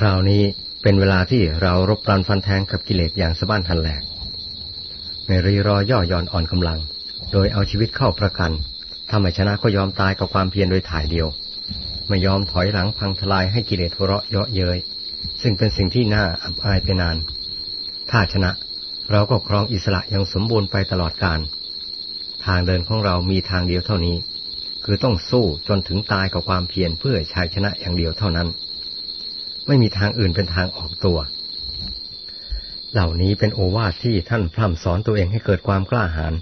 คราวนี้เป็นเวลาที่เรารบปรันฟันแทงกับกิเลสอย่างสะบ้านทันแหลกไม่รีรอย่อย่อนอ่อนกำลัง โดยเอาชีวิตเข้าประกันถ้าไม่ชนะก็ยอมตายกับความเพียรโดยถ่ายเดียว ไม่ยอมถอยหลังพังทลายให้กิเลสหัวเราะเยาะเย้ยซึ่งเป็นสิ่งที่น่าอับอายไปนาน ถ้าชนะเราก็ครองอิสระอย่างสมบูรณ์ไปตลอดกาลทางเดินของเรามีทางเดียวเท่านี้ คือต้องสู้จนถึงตายกับความเพียรเพื่อชัยชนะอย่างเดียวเท่านั้น ไม่มีทางอื่นเป็นทางออกตัว เหล่านี้เป็นโอวาทที่ท่านพร่ำสอนตัวเองให้เกิดความกล้าหาญ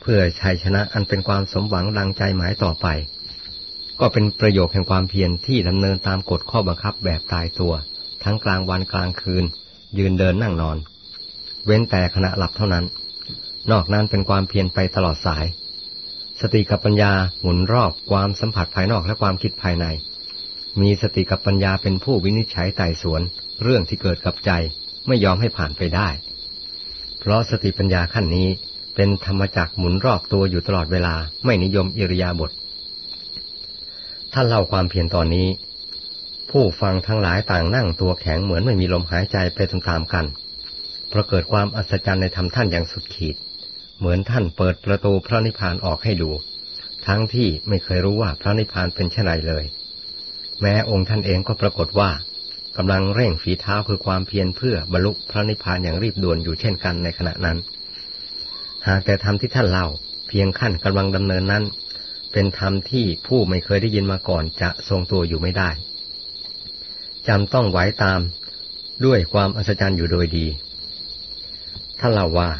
เพื่อชัยชนะอันเป็นความสมหวังดังใจหมายต่อไป ก็เป็นประโยชน์แห่งความเพียรที่ดำเนินตามกฎข้อบังคับแบบตายตัว ทั้งกลางวันกลางคืน ยืนเดินนั่งนอน เว้นแต่ขณะหลับเท่านั้น นอกนั้นเป็นความเพียรไปตลอดสาย สติกับปัญญาหมุนรอบความสัมผัสภายนอกและความคิดภายใน มีสติกับปัญญาเป็นผู้วินิจฉัยไต่สวน เรื่องที่เกิดกับใจไม่ยอมให้ผ่านไปได้ เพราะสติปัญญาขั้นนี้เป็นธรรมจักหมุนรอบตัวอยู่ตลอดเวลาไม่นิยมอิริยาบถท่านเล่าความเพียรตอนนี้ ผู้ฟังทั้งหลายต่างนั่งตัวแข็งเหมือนไม่มีลมหายใจไปตามๆกันเพราะเกิดความอัศจรรย์ในธรรมท่านอย่างสุดขีด เหมือนท่านเปิดประตูพระนิพพานออกให้ดู ทั้งที่ไม่เคยรู้ว่าพระนิพพานเป็นเช่นไรเลย แม้องค์ท่านเองก็ปรากฏว่ากำลังเร่งฝีเท้าคือความเพียรเพื่อบรรลุพระนิพพานอย่างรีบด่วนอยู่เช่นกันในขณะนั้น หากแต่ธรรมที่ท่านเล่าเพียงขั้นกำลังดำเนินนั้น เป็นธรรมที่ผู้ไม่เคยได้ยินมาก่อนจะทรงตัวอยู่ไม่ได้จำต้องไหวตามด้วยความอัศจรรย์อยู่โดยดี ท่านเล่าว่า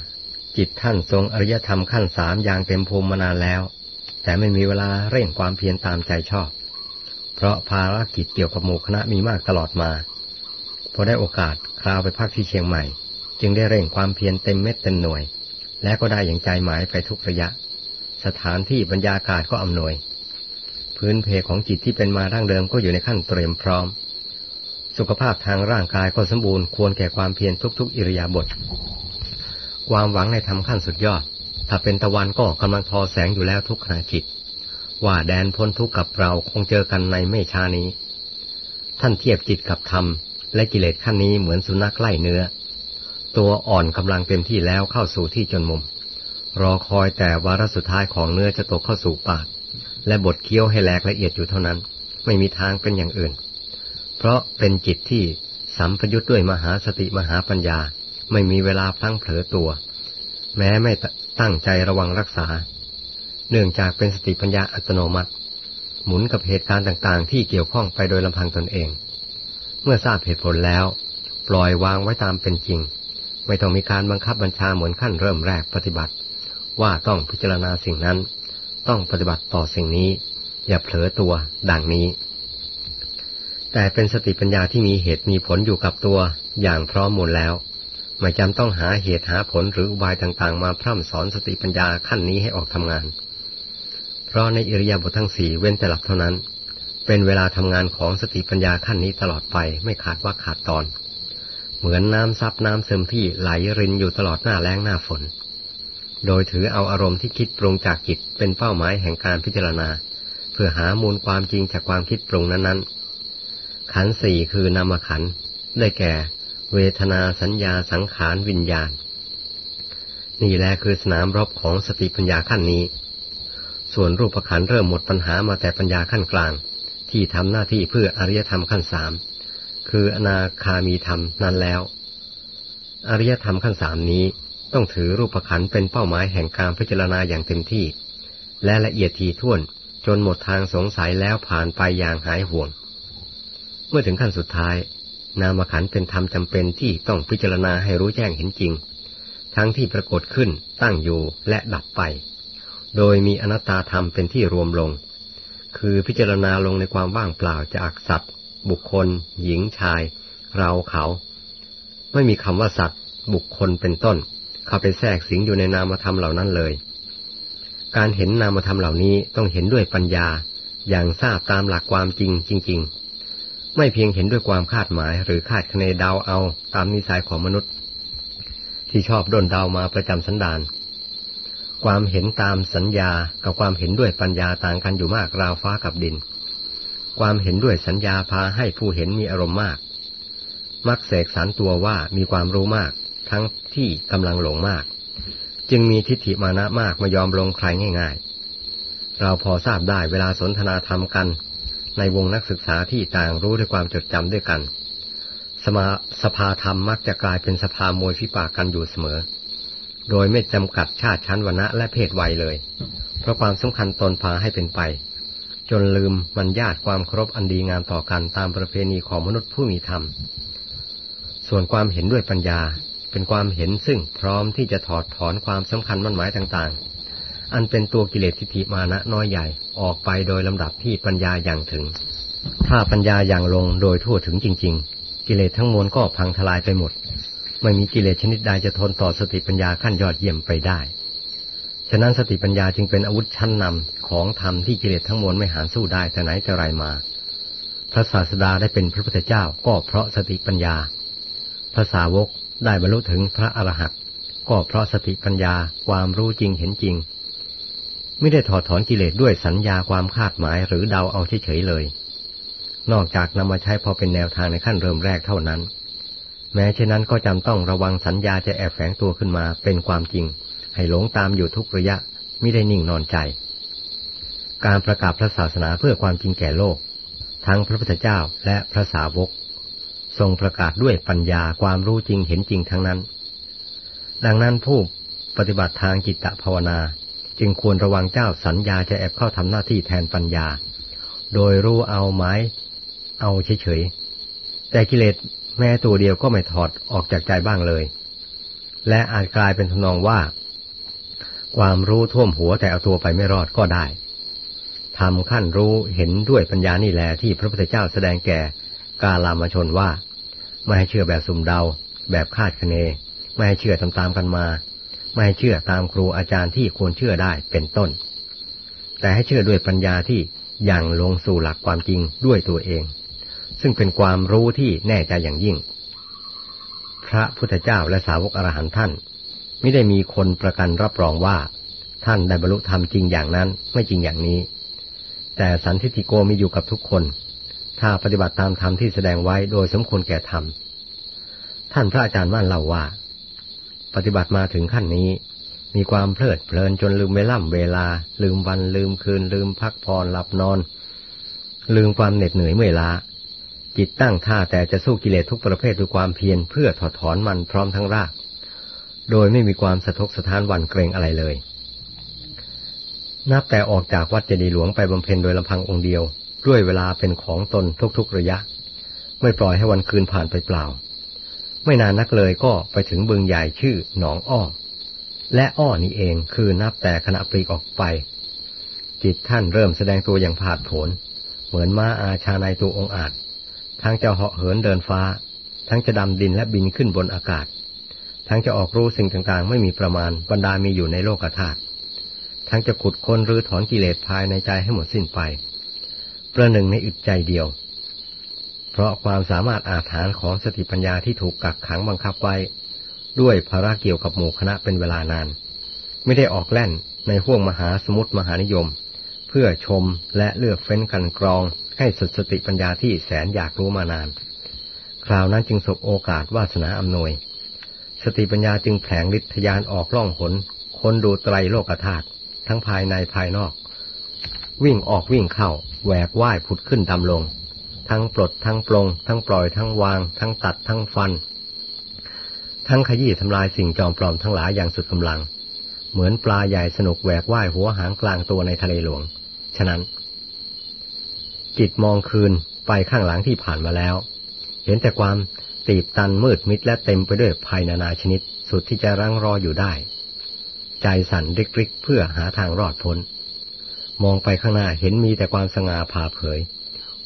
จิตท่านทรงอริยธรรมขั้นสามอย่างเต็มภูมิมานานแล้ว แต่ไม่มีเวลาเร่งความเพียรตามใจชอบ เพราะภารกิจเกี่ยวกับหมู่คณะมีมากตลอดมา พอได้โอกาสคราวไปพักที่เชียงใหม่ จึงได้เร่งความเพียรเต็มเม็ดเต็มหน่วย และก็ได้อย่างใจหมายไปทุกระยะ สถานที่บรรยากาศก็อำนวย พื้นเพของจิตที่เป็นมาร่างเดิมก็อยู่ในขั้นเตรียมพร้อม สุขภาพทางร่างกายก็สมบูรณ์ควรแก่ความเพียรทุก ๆ อิริยาบถความหวังในทำขั้นสุดยอด ถ้าเป็นตะวันก็กำลังทอแสงอยู่แล้วทุกขณะจิต ว่าแดนพ้นทุกข์กับเราคงเจอกันในไม่ช้านี้ ท่านเทียบจิตกับธรรม และกิเลสขั้นนี้เหมือนสุนัขไล่เนื้อ ตัวอ่อนกำลังเต็มที่แล้วเข้าสู่ที่จนมุม รอคอยแต่วาระสุดท้ายของเนื้อจะตกเข้าสู่ปาก และบดเคี้ยวให้แหลกละเอียดอยู่เท่านั้น ไม่มีทางเป็นอย่างอื่น เพราะเป็นจิตที่สัมพยุตด้วยมหาสติมหาปัญญา ไม่มีเวลาพลั้งเผลอตัว แม้ไม่ตั้งใจระวังรักษา เนื่องจากเป็นสติปัญญาอัตโนมัติ หมุนกับเหตุการณ์ต่างๆ ที่เกี่ยวข้องไปโดยลำพังตนเอง เมื่อทราบเหตุผลแล้ว ปล่อยวางไว้ตามเป็นจริง ไม่ต้องมีการบังคับบัญชาเหมือนขั้นเริ่มแรกปฏิบัติ ว่าต้องพิจารณาสิ่งนั้น ต้องปฏิบัติต่อสิ่งนี้ อย่าเผลอตัวดังนี้ แต่เป็นสติปัญญาที่มีเหตุมีผลอยู่กับตัวอย่างพร้อมหมดแล้วไม่จำต้องหาเหตุหาผลหรืออุบายต่างๆ มาพร่ำสอนสติปัญญาขั้นนี้ให้ออกทำงาน เพราะในอิริยาบถทั้งสี่เว้นแต่หลับเท่านั้น เป็นเวลาทำงานของสติปัญญาขั้นนี้ตลอดไปไม่ขาดว่าขาดตอน เหมือนน้ำซับน้ำซึมที่ไหลรินอยู่ตลอดหน้าแล้งหน้าฝน โดยถือเอาอารมณ์ที่คิดปรุงจากจิตเป็นเป้าหมายแห่งการพิจารณา เพื่อหามูลความจริงจากความคิดปรุงนั้นๆ ขันสี่คือนามขันได้แก่ เวทนาสัญญาสังขารวิญญาณ นี่แหละคือสนามรบของสติปัญญาขั้นนี้ ส่วนรูปขันเริ่มหมดปัญหามาแต่ปัญญาขั้นกลาง ที่ทำหน้าที่เพื่ออริยธรรมขั้นสามคืออนาคามีธรรมนั้นแล้ว อริยธรรมขั้นสามนี้ต้องถือรูปขันเป็นเป้าหมายแห่งการพิจารณาอย่างเต็มที่ และละเอียดทีท่วนจนหมดทางสงสัยแล้วผ่านไปอย่างหายห่วง เมื่อถึงขั้นสุดท้าย นามขันเป็นธรรมจำเป็นที่ต้องพิจารณาให้รู้แจ้งเห็นจริง ทั้งที่ปรากฏขึ้นตั้งอยู่และดับไป โดยมีอนัตตาธรรมเป็นที่รวมลง คือพิจารณาลงในความว่างเปล่าจากสัตว์ บุคคล หญิงชาย เราเขา ไม่มีคำว่าสัตว์ บุคคลเป็นต้น เข้าไปแทรกสิงอยู่ในนามธรรมเหล่านั้นเลย การเห็นนามธรรมเหล่านี้ต้องเห็นด้วยปัญญา อย่างทราบตามหลักความจริงจริง ๆ ไม่เพียงเห็นด้วยความคาดหมายหรือคาดคะเนเดาเอาตามนิสัยของมนุษย์ ที่ชอบดนเดามาประจำสันดาน ความเห็นตามสัญญากับความเห็นด้วยปัญญาต่างกันอยู่มากราวฟ้ากับดิน ความเห็นด้วยสัญญาพาให้ผู้เห็นมีอารมณ์มาก มักเสกสารตัวว่ามีความรู้มาก ทั้งที่กำลังหลงมาก จึงมีทิฏฐิมานะมากม่ยอมลงใครง่าย ๆ เราพอทราบได้เวลาสนทนาธรรมกัน ในวงนักศึกษาที่ต่างรู้ด้วยความจดจำด้วยกัน สมาสภาธรรมมักจะกลายเป็นสภามวยฟิปากกันอยู่เสมอ โดยไม่จำกัดชาติชั้นวรรณะและเพศวัยเลย เพราะความสำคัญตนพาให้เป็นไป จนลืมมันญาติความเคารพอันดีงามต่อกันตามประเพณีของมนุษย์ผู้มีธรรม ส่วนความเห็นด้วยปัญญาเป็นความเห็นซึ่งพร้อมที่จะถอดถอนความสำคัญมั่นหมายต่างๆ อันเป็นตัวกิเลสทิฏฐิมานะน้อยใหญ่ออกไปโดยลำดับที่ปัญญาอย่างถึง ถ้าปัญญาอย่างลงโดยทั่วถึงจริง ๆ กิเลสทั้งมวลก็พังทลายไปหมด ไม่มีกิเลสชนิดใดจะทนต่อสติปัญญาขั้นยอดเยี่ยมไปได้ ฉะนั้นสติปัญญาจึงเป็นอาวุธชั้นนำของธรรมที่กิเลสทั้งมวลไม่หานสู้ได้แต่ไหนแต่ไรมา พระศาสดาได้เป็นพระพุทธเจ้าก็เพราะสติปัญญา พระสาวกได้บรรลุถึงพระอรหันต์ก็เพราะสติปัญญาความรู้จริงเห็นจริง ไม่ได้ถอดถอนกิเลสด้วยสัญญาความคาดหมายหรือเดาเอาเฉยๆเลย นอกจากนำมาใช้พอเป็นแนวทางในขั้นเริ่มแรกเท่านั้น แม้เช่นนั้นก็จำต้องระวังสัญญาจะแอบแฝงตัวขึ้นมาเป็นความจริง ให้หลงตามอยู่ทุกระยะไม่ได้นิ่งนอนใจ การประกาศพระศาสนาเพื่อความจริงแก่โลก ทั้งพระพุทธเจ้าและพระสาวก ทรงประกาศด้วยปัญญาความรู้จริงเห็นจริงทั้งนั้น ดังนั้นผู้ปฏิบัติทางจิตตภาวนา จึงควรระวังเจ้าสัญญาจะแอบเข้าทำหน้าที่แทนปัญญา โดยรู้เอาไม้เอาเฉยๆแต่กิเลส แม้ตัวเดียวก็ไม่ถอดออกจากใจบ้างเลย และอาจกลายเป็นทนองว่า ความรู้ท่วมหัวแต่เอาตัวไปไม่รอดก็ได้ทำขั้นรู้เห็นด้วยปัญญานี่แหละที่พระพุทธเจ้าแสดงแก่กาลามชนว่า ไม่ให้เชื่อแบบสุ่มเดา แบบคาดคะเน ไม่ให้เชื่อตามๆกันมา ไม่ให้เชื่อตามครูอาจารย์ที่ควรเชื่อได้เป็นต้น แต่ให้เชื่อด้วยปัญญาที่ยังลงสู่หลักความจริงด้วยตัวเอง ซึ่งเป็นความรู้ที่แน่ใจอย่างยิ่ง พระพุทธเจ้าและสาวกอรหันท่าน ไม่ได้มีคนประกันรับรองว่า ท่านได้บรรลุธรรมจริงอย่างนั้นไม่จริงอย่างนี้ แต่สันทิติโกมีอยู่กับทุกคน ถ้าปฏิบัติตามธรรมที่แสดงไว้โดยสมควรแก่ธรรมท่านพระอาจารย์ว่านเล่าว่า ปฏิบัติมาถึงขั้นนี้ มีความเพลิดเพลินจนลืมเวล่ำเวลา ลืมวันลืมคืนลืมพักผ่อนหลับนอน ลืมความเหน็ดเหนื่อยเมื่อยล้า จิตตั้งท่าแต่จะสู้กิเลสทุกประเภทด้วยความเพียรเพื่อถอดถอนมันพร้อมทั้งราก โดยไม่มีความสะทกสะท้านวันเกรงอะไรเลย นับแต่ออกจากวัดเจดีย์หลวงไปบำเพ็ญโดยลำพังองค์เดียว ด้วยเวลาเป็นของตนทุกๆระยะ ไม่ปล่อยให้วันคืนผ่านไปเปล่า ไม่นานนักเลยก็ไปถึงบึงใหญ่ชื่อหนองอ้อและอ้อนี้เองคือนับแต่ขณะปลีกออกไป จิตท่านเริ่มแสดงตัวอย่างผาดโผนเหมือนม้าอาชาในตัวองอาจ ทั้งจะเหาะเหินเดินฟ้า ทั้งจะดำดินและบินขึ้นบนอากาศ ทั้งจะออกรู้สิ่งต่างๆ ไม่มีประมาณบรรดามีอยู่ในโลกธาตุทั้งจะขุดค้นรื้อถอนกิเลสภายในใจให้หมดสิ้นไป ประหนึ่งในอึดใจเดียว เพราะความสามารถอาถรรพ์ของสติปัญญาที่ถูกกักขังบังคับไว้ ด้วยภาระเกี่ยวกับหมู่คณะเป็นเวลานาน ไม่ได้ออกแล่นในห้วงมหาสมุทรมหานิยม เพื่อชมและเลือกเฟ้นกันกรอง ให้สุดสติปัญญาที่แสนอยากรู้มานาน คราวนั้นจึงสบโอกาสวาสนาอำนวย สติปัญญาจึงแผลงฤทธยานออกล่องหนคนดูไตรโลกธาตุทั้งภายในภายนอก วิ่งออกวิ่งเข้าแหวกว่ายผุดขึ้นดำลง ทั้งปลดทั้งปลง ทั้งปล่อยทั้งวาง ทั้งตัดทั้งฟัน ทั้งขยี้ทำลายสิ่งจอมปลอมทั้งหลายอย่างสุดกำลัง เหมือนปลาใหญ่สนุกแหวกว่ายหัวหางกลางตัวในทะเลหลวง ฉะนั้น จิตมองคืนไปข้างหลังที่ผ่านมาแล้ว เห็นแต่ความตีบตันมืดมิดและเต็มไปด้วยภัยนานาชนิดสุดที่จะรังรออยู่ได้ ใจสั่นริกๆเพื่อหาทางรอดพ้น มองไปข้างหน้าเห็นมีแต่ความสง่าผ่าเผย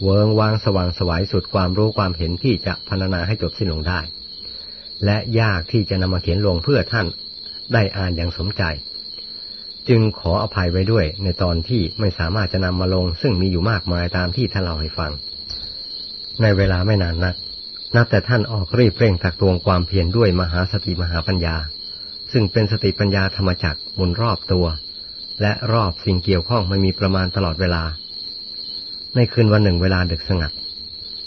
เวิงวางสว่างสวายสุดความรู้ความเห็นที่จะพรรณนาให้จบสิ้นลงได้ และยากที่จะนำมาเขียนลงเพื่อท่านได้อ่านอย่างสมใจ จึงขออภัยไว้ด้วยในตอนที่ไม่สามารถจะนำมาลง ซึ่งมีอยู่มากมายตามที่ท่านเล่าให้ฟัง ในเวลาไม่นานนัก นับแต่ท่านออกรีบเร่งตักตวงความเพียรด้วยมหาสติมหาปัญญา ซึ่งเป็นสติปัญญาธรรมจักรมุนรอบตัว และรอบสิ่งเกี่ยวข้องไม่มีประมาณตลอดเวลา ในคืนวันหนึ่งเวลาดึกสงัด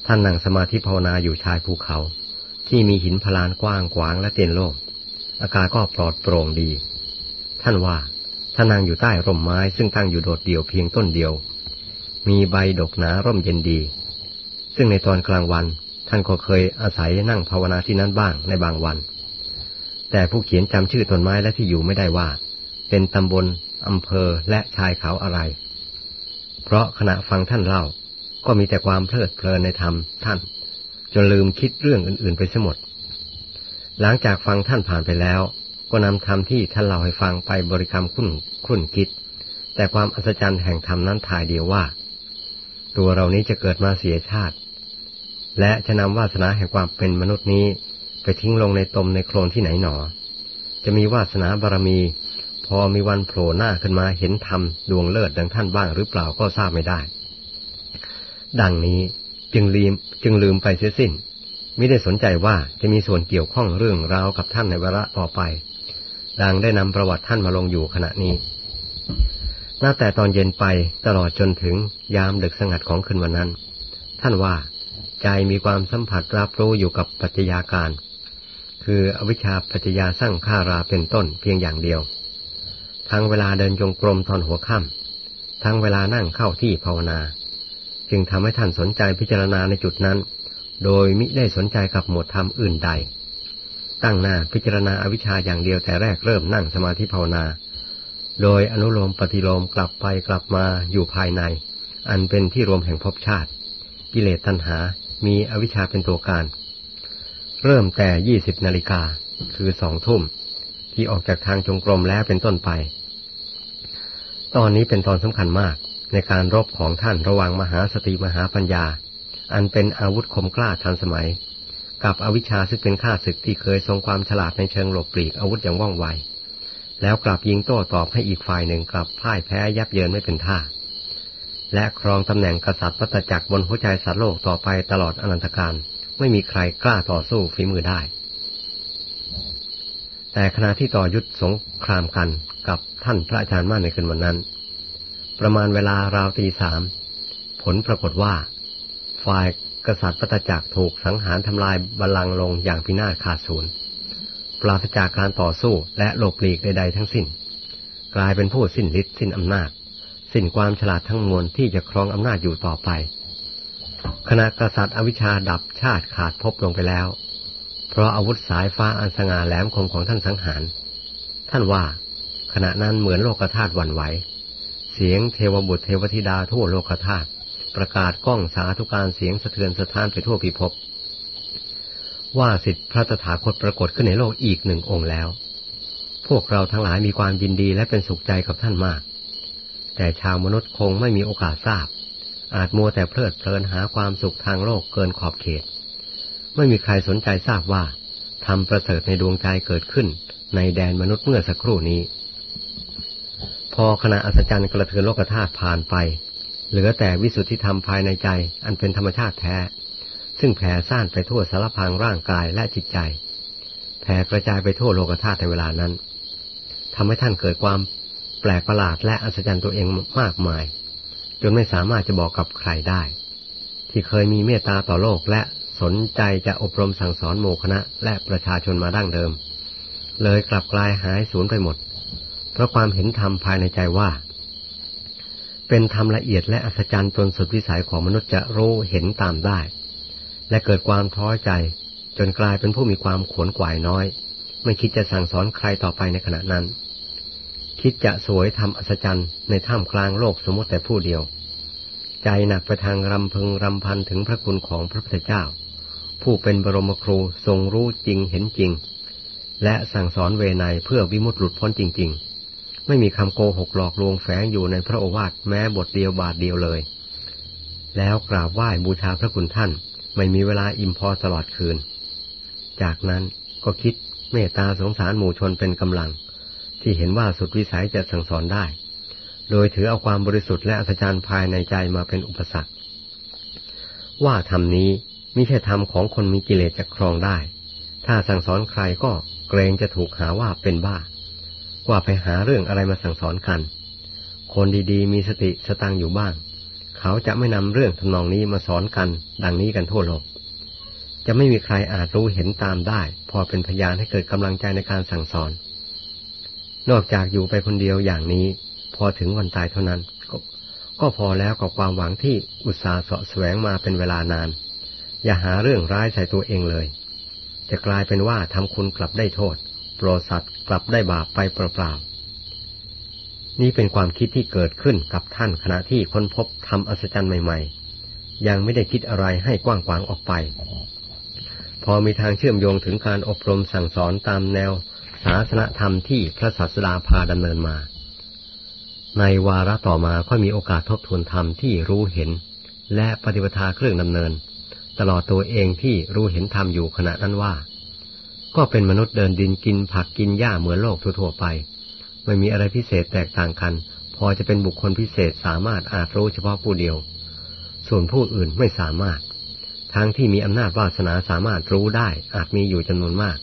ท่านนั่งสมาธิภาวนาอยู่ชายภูเขา ที่มีหินพลานกว้างขวางและเตียนโล่งอากาศก็ปลอดโปร่งดี ท่านว่า ถ้านั่งอยู่ใต้ร่มไม้ซึ่งตั้งอยู่โดดเดี่ยวเพียงต้นเดียว มีใบดกหนาร่มเย็นดี ซึ่งในตอนกลางวันท่านก็เคยอาศัยนั่งภาวนาที่นั้นบ้างในบางวัน แต่ผู้เขียนจำชื่อต้นไม้และที่อยู่ไม่ได้ว่า เป็นตำบลอำเภอและชายเขาอะไร เพราะขณะฟังท่านเล่าก็มีแต่ความเพลิดเพลินในธรรมท่าน จนลืมคิดเรื่องอื่นๆไปเสียหมด หลังจากฟังท่านผ่านไปแล้ว ก็นำธรรมที่ท่านเล่าให้ฟังไปบริกรรมคุ้นคุ้นคิด แต่ความอัศจรรย์แห่งธรรมนั้นถ่ายเดียวว่า ตัวเรานี้จะเกิดมาเสียชาติ และจะนำวาสนาแห่งความเป็นมนุษย์นี้ ไปทิ้งลงในตมในโคลนที่ไหนหนอ จะมีวาสนาบารมี พอมีวันโผล่หน้าขึ้นมาเห็นธรรมดวงเลิศดังท่านบ้างหรือเปล่าก็ทราบไม่ได้ ดังนี้จึงลืมจึงลืมไปเสียสิ้นไม่ได้สนใจว่าจะมีส่วนเกี่ยวข้องเรื่องราวกับท่านในเวลาต่อไป ดังได้นำประวัติท่านมาลงอยู่ขณะนี้นับแต่ตอนเย็นไปตลอดจนถึงยามดึกสงัดของคืนวันนั้น ท่านว่าใจมีความสัมผัสรับรู้อยู่กับปัจจัยาการ คืออวิชชาปัจจยาสร้างข้าราเป็นต้นเพียงอย่างเดียว ทั้งเวลาเดินจงกรมตอนหัวค่ำทั้งเวลานั่งเข้าที่ภาวนา จึงทำให้ท่านสนใจพิจารณาในจุดนั้น โดยมิได้สนใจกับหมวดธรรมอื่นใด ตั้งหน้าพิจารณาอวิชชาอย่างเดียวแต่แรกเริ่มนั่งสมาธิภาวนา โดยอนุโลมปฏิโลมกลับไปกลับมาอยู่ภายใน อันเป็นที่รวมแห่งภพชาติ กิเลสตัณหา มีอวิชชาเป็นตัวการ เริ่มแต่ยี่สิบนาฬิกาคือสองทุ่ม ที่ออกจากทางจงกรมแล้วเป็นต้นไป ตอนนี้เป็นตอนสำคัญมากในการรบของท่านระหว่างมหาสติมหาปัญญา อันเป็นอาวุธคมกล้าทันสมัย กับอวิชชาซึ่งเป็นข้าศึกที่เคยทรงความฉลาดในเชิงหลบปลีกอาวุธอย่างว่องไว แล้วกลับยิงโต้ตอบให้อีกฝ่ายหนึ่งกลับพ่ายแพ้ยับเยินไม่เป็นท่า และครองตำแหน่งกษัตริย์วัตจักรบนหัวใจสัตว์โลกต่อไปตลอดอนันตการไม่มีใครกล้าต่อสู้ฝีมือได้ แต่ขณะที่ต่อยุทธสงครามกันกับท่านพระอาจารย์มั่นในคืนวันนั้น ประมาณเวลาราวตีสามผลปรากฏว่า ฝ่าย กษัตริย์ปตจักรถูกสังหารทำลายบัลลังก์ลงอย่างพินาศขาดศูนย์ปราศจากการต่อสู้และหลบหลีกใดๆทั้งสิ้น กลายเป็นผู้สิ้นฤทธิ์สิ้นอำนาจ สิ้นความฉลาดทั้งมวลที่จะครองอำนาจอยู่ต่อไปคณะกษัตริย์อวิชชาดับชาติขาดพบลงไปแล้ว เพราะอาวุธสายฟ้าอันสง่าแหลมคมของท่านสังหาร ท่านว่าขณะนั้นเหมือนโลกธาตุวันไหว เสียงเทวบุตรเทวธิดาทั่วโลกธาตุ ประกาศก้องสาธุการเสียงสะเทือนสะท้านไปทั่วพิภพว่าสิทธิพระตถาคตปรากฏขึ้นในโลกอีกหนึ่งองค์แล้ว พวกเราทั้งหลายมีความยินดีและเป็นสุขใจกับท่านมาก แต่ชาวมนุษย์คงไม่มีโอกาสทราบ อาจมัวแต่เพลิดเพลินหาความสุขทางโลกเกินขอบเขต ไม่มีใครสนใจทราบว่าทำประเสริฐในดวงใจเกิดขึ้น ในแดนมนุษย์เมื่อสักครู่นี้ พอขณะอัศจรรย์กระเทือนโลกธาตุผ่านไป เหลือแต่วิสุทธิธรรมภายในใจอันเป็นธรรมชาติแท้ ซึ่งแผ่ซ่านไปทั่วสารพังร่างกายและจิตใจ แผ่กระจายไปทั่วโลกธาตุในเวลานั้นทำให้ท่านเกิดความแปลกประหลาดและอัศจรรย์ตัวเองมากมาย จนไม่สามารถจะบอกกับใครได้ ที่เคยมีเมตตาต่อโลกและสนใจจะอบรมสั่งสอนโมคณะและประชาชนมาดั้งเดิม เลยกลับกลายหายสูญไปหมด เพราะความเห็นธรรมภายในใจว่า เป็นธรรมละเอียดและอัศจรรย์จนสุดวิสัยของมนุษย์จะรู้เห็นตามได้ และเกิดความท้อใจ จนกลายเป็นผู้มีความขวนขวายน้อย ไม่คิดจะสั่งสอนใครต่อไปในขณะนั้น คิดจะสวยทำอัศจรรย์ในท่ามกลางโลกสมมติแต่ผู้เดียว ใจหนักไปทางรำพึงรำพันถึงพระคุณของพระพุทธเจ้า ผู้เป็นบรมครูทรงรู้จริงเห็นจริง และสั่งสอนเวไนเพื่อวิมุตติหลุดพ้นจริง ๆ ไม่มีคำโกหกหลอกลวงแฝงอยู่ในพระโอวาทแม้บทเดียวบาทเดียวเลย แล้วกราบไหว้บูชาพระคุณท่าน ไม่มีเวลาอิ่มพอตลอดคืน จากนั้นก็คิดเมตตาสงสารหมู่ชนเป็นกำลัง ที่เห็นว่าสุดวิสัยจะสั่งสอนได้ โดยถือเอาความบริสุทธิ์และอัศจรรย์ภายในใจมาเป็นอุปสรรค ว่าธรรมนี้ไม่ใช่ธรรมของคนมีกิเลสจะครองได้ ถ้าสั่งสอนใครก็เกรงจะถูกหาว่าเป็นบ้า ว่าไปหาเรื่องอะไรมาสั่งสอนกัน คนดีๆ มีสติสตังอยู่บ้าง เขาจะไม่นำเรื่องทำนองนี้มาสอนกัน ดังนี้กันทั่วโลก จะไม่มีใครอาจรู้เห็นตามได้ พอเป็นพยานให้เกิดกำลังใจในการสั่งสอน นอกจากอยู่ไปคนเดียวอย่างนี้ พอถึงวันตายเท่านั้น ก็ก็พอแล้วกับความหวังที่อุตสาห์เสาะแสวงมาเป็นเวลานาน อย่าหาเรื่องร้ายใส่ตัวเองเลย จะกลายเป็นว่าทำคุณกลับได้โทษ ปรสัตว์กลับได้บาปไปเปล่าๆ นี่เป็นความคิดที่เกิดขึ้นกับท่านขณะที่ค้นพบทำอัศจรรย์ใหม่ ๆ ยังไม่ได้คิดอะไรให้กว้างขวางออกไป พอมีทางเชื่อมโยงถึงการอบรมสั่งสอนตามแนวศาสนธรรมที่พระศาสดาพาดำเนินมา ในวาระต่อมาค่อยมีโอกาสทบทวนธรรมที่รู้เห็น และปฏิปทาเครื่องดำเนิน ตลอดตัวเองที่รู้เห็นธรรมอยู่ขณะนั้นว่า ก็เป็นมนุษย์เดินดินกินผักกินหญ้าเหมือนโลกทั่วๆไป ไม่มีอะไรพิเศษแตกต่างกัน พอจะเป็นบุคคลพิเศษสามารถอาจรู้เฉพาะผู้เดียว ส่วนผู้อื่นไม่สามารถ ทั้งที่มีอำนาจวาสนาสามารถรู้ได้อาจมีอยู่จำนวนมาก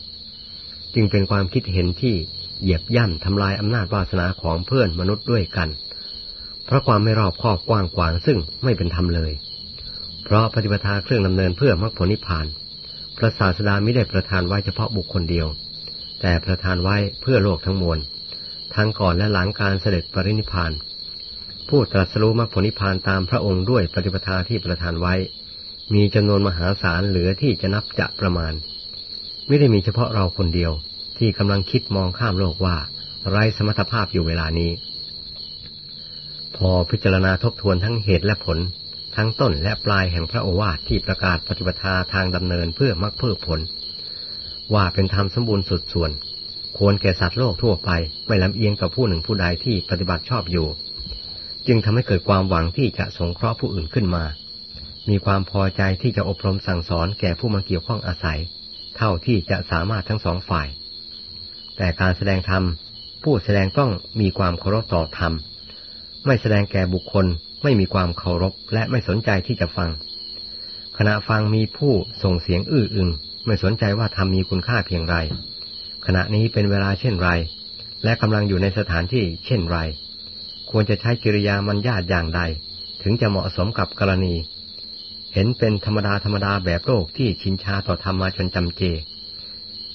จึงเป็นความคิดเห็นที่เหยียบย่ำทำลายอำนาจวาสนาของเพื่อนมนุษย์ด้วยกัน เพราะความไม่รอบคอบกว้างขวางซึ่งไม่เป็นธรรมเลย เพราะปฏิปทาเครื่องดำเนินเพื่อมรรคผลนิพพาน พระศาสดาไม่ได้ประทานไว้เฉพาะบุคคลเดียว แต่ประทานไว้เพื่อโลกทั้งมวล ทั้งก่อนและหลังการเสด็จปรินิพาน ผู้ตรัสรู้มรรคผลนิพพานตามพระองค์ด้วยปฏิปทาที่ประทานไว้ มีจำนวนมหาศาลเหลือที่จะนับจะประมาณ ไม่ได้มีเฉพาะเราคนเดียวที่กำลังคิดมองข้ามโลกว่าไร้สมรรถภาพอยู่เวลานี้ พอพิจารณาทบทวนทั้งเหตุและผล ทั้งต้นและปลายแห่งพระโอวาทที่ประกาศปฏิปทาทางดำเนินเพื่อมรรคเพื่อผล ว่าเป็นธรรมสมบูรณ์สุดส่วน ควรแก่สัตว์โลกทั่วไปไม่ลำเอียงต่อผู้หนึ่งผู้ใดที่ปฏิบัติชอบอยู่ จึงทำให้เกิดความหวังที่จะสงเคราะห์ผู้อื่นขึ้นมา มีความพอใจที่จะอบรมสั่งสอนแก่ผู้มาเกี่ยวข้องอาศัย เท่าที่จะสามารถทั้งสองฝ่าย แต่การแสดงธรรมผู้แสดงต้องมีความเคารพต่อธรรมไม่แสดงแก่บุคคล ไม่มีความเคารพและไม่สนใจที่จะฟัง ขณะฟังมีผู้ส่งเสียงอื้ออึง ไม่สนใจว่าธรรมมีคุณค่าเพียงไร ขณะนี้เป็นเวลาเช่นไร และกำลังอยู่ในสถานที่เช่นไร ควรจะใช้กิริยามันญาตอย่างใด ถึงจะเหมาะสมกับกรณี เห็นเป็นธรรมดาธรรมดาแบบโลกที่ชินชาต่อธรรมมาจนจำเจ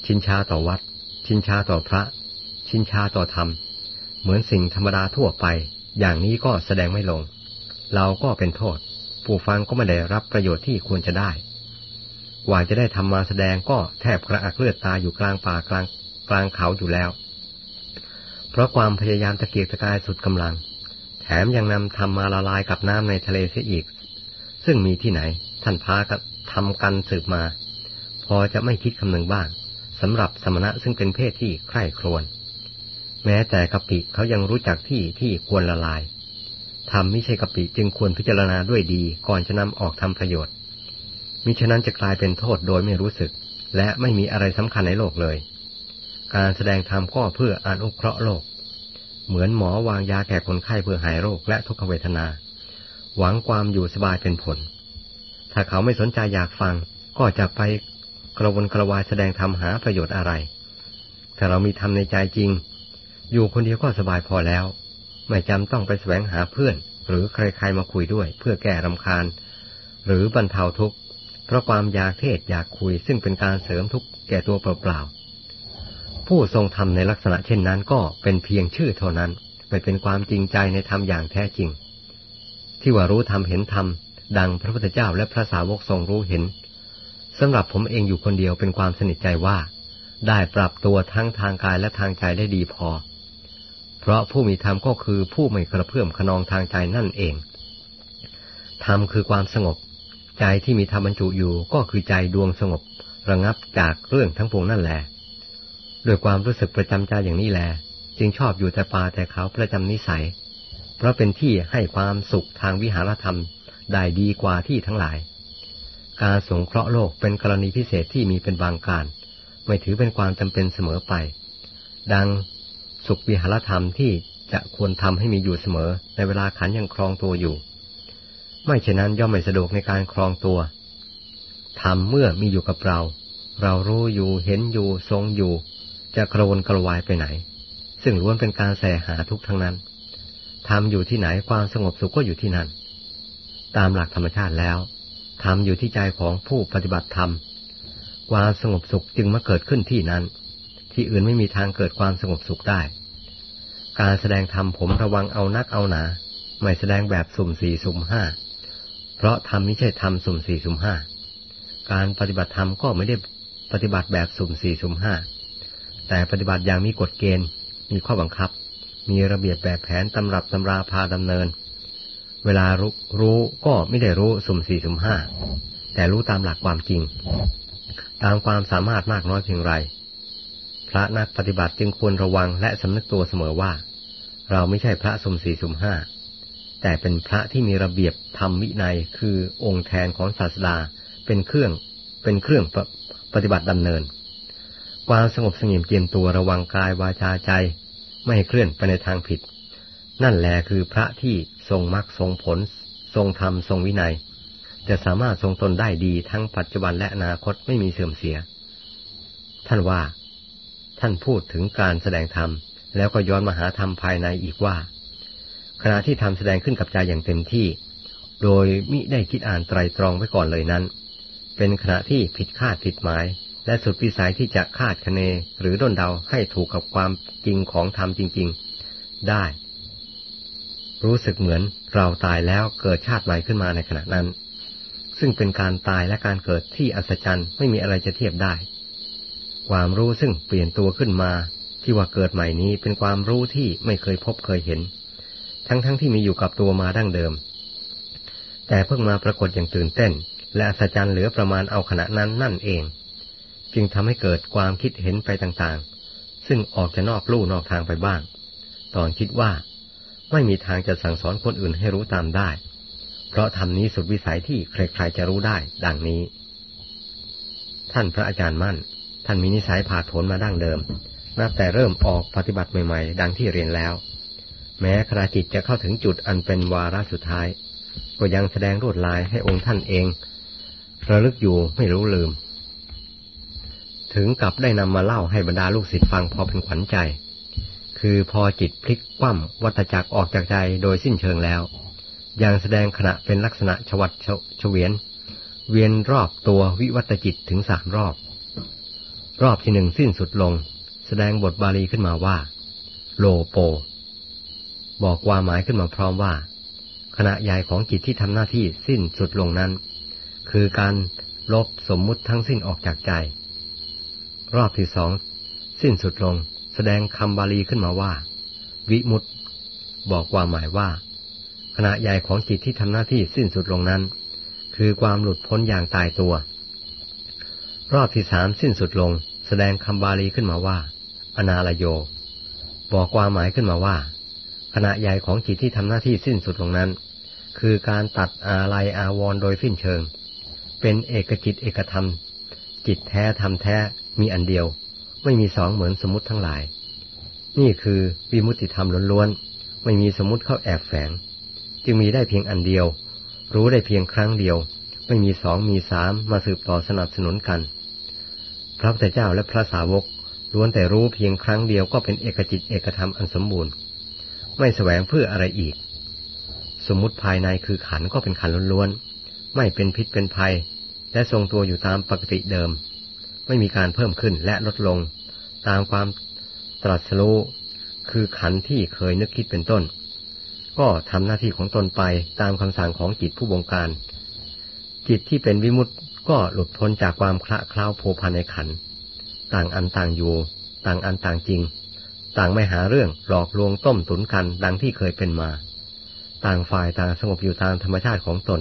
ชินชาต่อวัด ชินชาต่อพระ ชินชาต่อธรรม เหมือนสิ่งธรรมดาทั่วไป อย่างนี้ก็แสดงไม่ลง เราก็เป็นโทษ ผู้ฟังก็ไม่ได้รับประโยชน์ที่ควรจะได้กว่าจะได้ทำมาแสดงก็แทบกระอักเลือดตาอยู่กลางป่ากลางกลางเขาอยู่แล้ว เพราะความพยายามตะเกียกตะกายสุดกำลัง แถมยังนำทำมาละลายกับน้ำในทะเลเสียอีก ซึ่งมีที่ไหน ท่านพากันทำกันสืบมา พอจะไม่คิดคำนึงบ้างสำหรับสมณะซึ่งเป็นเพศที่ใคร่ครวญแม้แต่กะปิเขายังรู้จักที่ที่ควรละลาย ทำไม่ใช่กะปิจึงควรพิจารณาด้วยดีก่อนจะนำออกทำประโยชน์ มิฉะนั้นจะกลายเป็นโทษโดยไม่รู้สึก และไม่มีอะไรสำคัญในโลกเลย การแสดงธรรมก็เพื่ออนุเคราะห์โลก เหมือนหมอวางยาแก่คนไข้เพื่อหายโรคและทุกขเวทนา หวังความอยู่สบายเป็นผล ถ้าเขาไม่สนใจอยากฟังก็จะไปกระวนกระวายแสดงธรรมหาประโยชน์อะไร ถ้าเรามีธรรมในใจจริง อยู่คนเดียวก็สบายพอแล้ว ไม่จำต้องไปแสวงหาเพื่อน หรือใครๆมาคุยด้วย เพื่อแก้รำคาญ หรือบรรเทาทุกข์เพราะความอยากเทศอยากคุยซึ่งเป็นการเสริมทุกข์แก่ตัวเปล่าๆผู้ทรงธรรมในลักษณะเช่นนั้นก็เป็นเพียงชื่อเท่านั้นไม่เป็นความจริงใจในธรรมอย่างแท้จริง ที่ว่ารู้ธรรมเห็นธรรมดังพระพุทธเจ้าและพระสาวกทรงรู้เห็นสำหรับผมเองอยู่คนเดียวเป็นความสนิทใจว่า ได้ปรับตัวทั้งทางกายและทางใจได้ดีพอ เพราะผู้มีธรรมก็คือผู้ไม่กระเพื่อมขนองทางใจนั่นเอง ธรรมคือความสงบ ใจที่มีธรรมบรรจุอยู่ก็คือใจดวงสงบ ระงับจากเรื่องทั้งปวงนั่นแหละด้วยความรู้สึกประจำใจอย่างนี้แหละจึงชอบอยู่แต่ป่าแต่เขาประจำนิสัย เพราะเป็นที่ให้ความสุขทางวิหารธรรมได้ดีกว่าที่ทั้งหลาย การสงเคราะห์โลกเป็นกรณีพิเศษที่มีเป็นบางการ ไม่ถือเป็นความจำเป็นเสมอไป ดัง สุขวิหารธรรมที่จะควรทำให้มีอยู่เสมอ ในเวลาขันยังครองตัวอยู่ ไม่เช่นนั้นย่อมไม่สะดวกในการครองตัวธรรมเมื่อมีอยู่กับเรา เรารู้อยู่เห็นอยู่ทรงอยู่ จะกระวนกระวายไปไหน ซึ่งล้วนเป็นการแสหาทุกทั้งนั้นธรรมอยู่ที่ไหนความสงบสุขก็อยู่ที่นั่น ตามหลักธรรมชาติแล้วธรรมอยู่ที่ใจของผู้ปฏิบัติธรรมความสงบสุขจึงมาเกิดขึ้นที่นั้น ที่อื่นไม่มีทางเกิดความสงบสุขได้ การแสดงธรรมผมระวังเอานักเอาหนา ไม่แสดงแบบสุ่มสี่สุ่มห้า เพราะธรรมไม่ใช่ธรรมสุ่มสี่สุ่มห้า การปฏิบัติธรรมก็ไม่ได้ปฏิบัติแบบสุ่มสี่สุ่มห้า แต่ปฏิบัติอย่างมีกฎเกณฑ์ มีข้อบังคับ มีระเบียบแบบแผนตำรับตำราพาดำเนิน เวลารู้รู้ก็ไม่ได้รู้สุ่มสี่สุ่มห้า แต่รู้ตามหลักความจริง ตามความสามารถมากน้อยเพียงไร ระนักปฏิบัติจึงควรระวังและสำนึกตัวเสมอว่า เราไม่ใช่พระสมสี่สมห้า แต่เป็นพระที่มีระเบียบธรรมวินัยคือองค์แทนของศาสดาเป็นเครื่องเป็นเครื่องปปฏิบัติดำเนิน ความสงบสงี่มเจียมตัวระวังกายวาจาใจ ไม่ให้เคลื่อนไปในทางผิด นั่นแหละคือพระที่ทรงมรรคทรงผล ทรงธรรมทรงวินัย จะสามารถทรงตนได้ดีทั้งปัจจุบันและอนาคตไม่มีเสื่อมเสีย ท่านว่า ท่านพูดถึงการแสดงธรรม แล้วก็ย้อนมาหาธรรมภายในอีกว่า ขณะที่ธรรมแสดงขึ้นกับใจอย่างเต็มที่ โดยมิได้คิดอ่านไตรตรองไว้ก่อนเลยนั้น เป็นขณะที่ผิดคาดผิดหมาย และสุดวิสัยที่จะคาดคะเน หรือด้นเดาให้ถูกกับความจริงของธรรมจริง ๆ ได้ รู้สึกเหมือนเราตายแล้วเกิดชาติใหม่ขึ้นมาในขณะนั้น ซึ่งเป็นการตายและการเกิดที่อัศจรรย์ไม่มีอะไรจะเทียบได้ ความรู้ซึ่งเปลี่ยนตัวขึ้นมา ที่ว่าเกิดใหม่นี้เป็นความรู้ที่ไม่เคยพบเคยเห็น ทั้งๆทที่มีอยู่กับตัวมาดั้งเดิม แต่เพิ่งมาปรากฏอย่างตื่นเต้น และอัศจรรย์เหลือประมาณเอาขณะนั้นนั่นเอง จึงทำให้เกิดความคิดเห็นไปต่างๆ ซึ่งออกจะนอกลู่นอกทางไปบ้าง ตอนคิดว่า ไม่มีทางจะสั่งสอนคนอื่นให้รู้ตามได้ เพราะทำนี้สุดวิสัยที่ใครๆจะรู้ได้ ดังนี้ ท่านพระอาจารย์มั่น ท่านมีนิสัยผาดผนมาดั้งเดิม นับแต่เริ่มออกปฏิบัติใหม่ๆ ดังที่เรียนแล้ว แม้ขณะจิตจะเข้าถึงจุดอันเป็นวาระสุดท้าย ก็ยังแสดงรวดลายให้องค์ท่านเอง ระลึกอยู่ไม่รู้ลืม ถึงกับได้นำมาเล่าให้บรรดาลูกศิษย์ฟังพอเป็นขวัญใจ คือพอจิตพลิกคว่ำวัฏจักรออกจากใจโดยสิ้นเชิงแล้ว ยังแสดงขณะเป็นลักษณะชวัดเฉวียน เวียนรอบตัววิวัตจิตถึงสามรอบ รอบที่หนึ่งสิ้นสุดลง แสดงบทบาลีขึ้นมาว่า โลโป บอกความหมายขึ้นมาพร้อมว่า ขณะใหญ่ของจิตที่ทำหน้าที่สิ้นสุดลงนั้น คือการลบสมมุติทั้งสิ้นออกจากใจ รอบที่สองสิ้นสุดลง แสดงคำบาลีขึ้นมาว่า วิมุตบอกความหมายว่า ขณะใหญ่ของจิตที่ทำหน้าที่สิ้นสุดลงนั้น คือความหลุดพ้นอย่างตายตัว รอบที่สามสิ้นสุดลง แสดงคำบาลีขึ้นมาว่า อนาลโย บอกความหมายขึ้นมาว่า ขณะใหญ่ของจิตที่ทำหน้าที่สิ้นสุดลงนั้น คือการตัดอาลัยอาวรณ์โดยสิ้นเชิง เป็นเอกจิตเอกธรรม จิตแท้ธรรมแท้มีอันเดียว ไม่มีสองเหมือนสมมติทั้งหลาย นี่คือวิมุตติธรรมล้วนๆไม่มีสมมติเข้าแอบแฝง จึงมีได้เพียงอันเดียว รู้ได้เพียงครั้งเดียว ไม่มีสองมีสามมาสืบต่อสนับสนุนกัน พระพุทธเจ้าและพระสาวกล้วนแต่รู้เพียงครั้งเดียวก็เป็นเอกจิตเอกธรรมอันสมบูรณ์ ไม่แสวงเพื่ออะไรอีก สมมติภายในคือขันก็เป็นขันล้วนๆไม่เป็นพิษเป็นภัย และทรงตัวอยู่ตามปกติเดิม ไม่มีการเพิ่มขึ้นและลดลง ตามความตรัสรู้คือขันที่เคยนึกคิดเป็นต้น ก็ทำหน้าที่ของตนไปตามคำสั่งของจิตผู้บงการ จิตที่เป็นวิมุตติก็หลุดพ้นจากความคละเคล้าโผพันในขัน ต่างอันต่างอยู่ ต่างอันต่างจริง ต่างไม่หาเรื่องหลอกลวงต้มตุนกันดังที่เคยเป็นมา ต่างฝ่ายต่างสงบอยู่ตามธรรมชาติของตน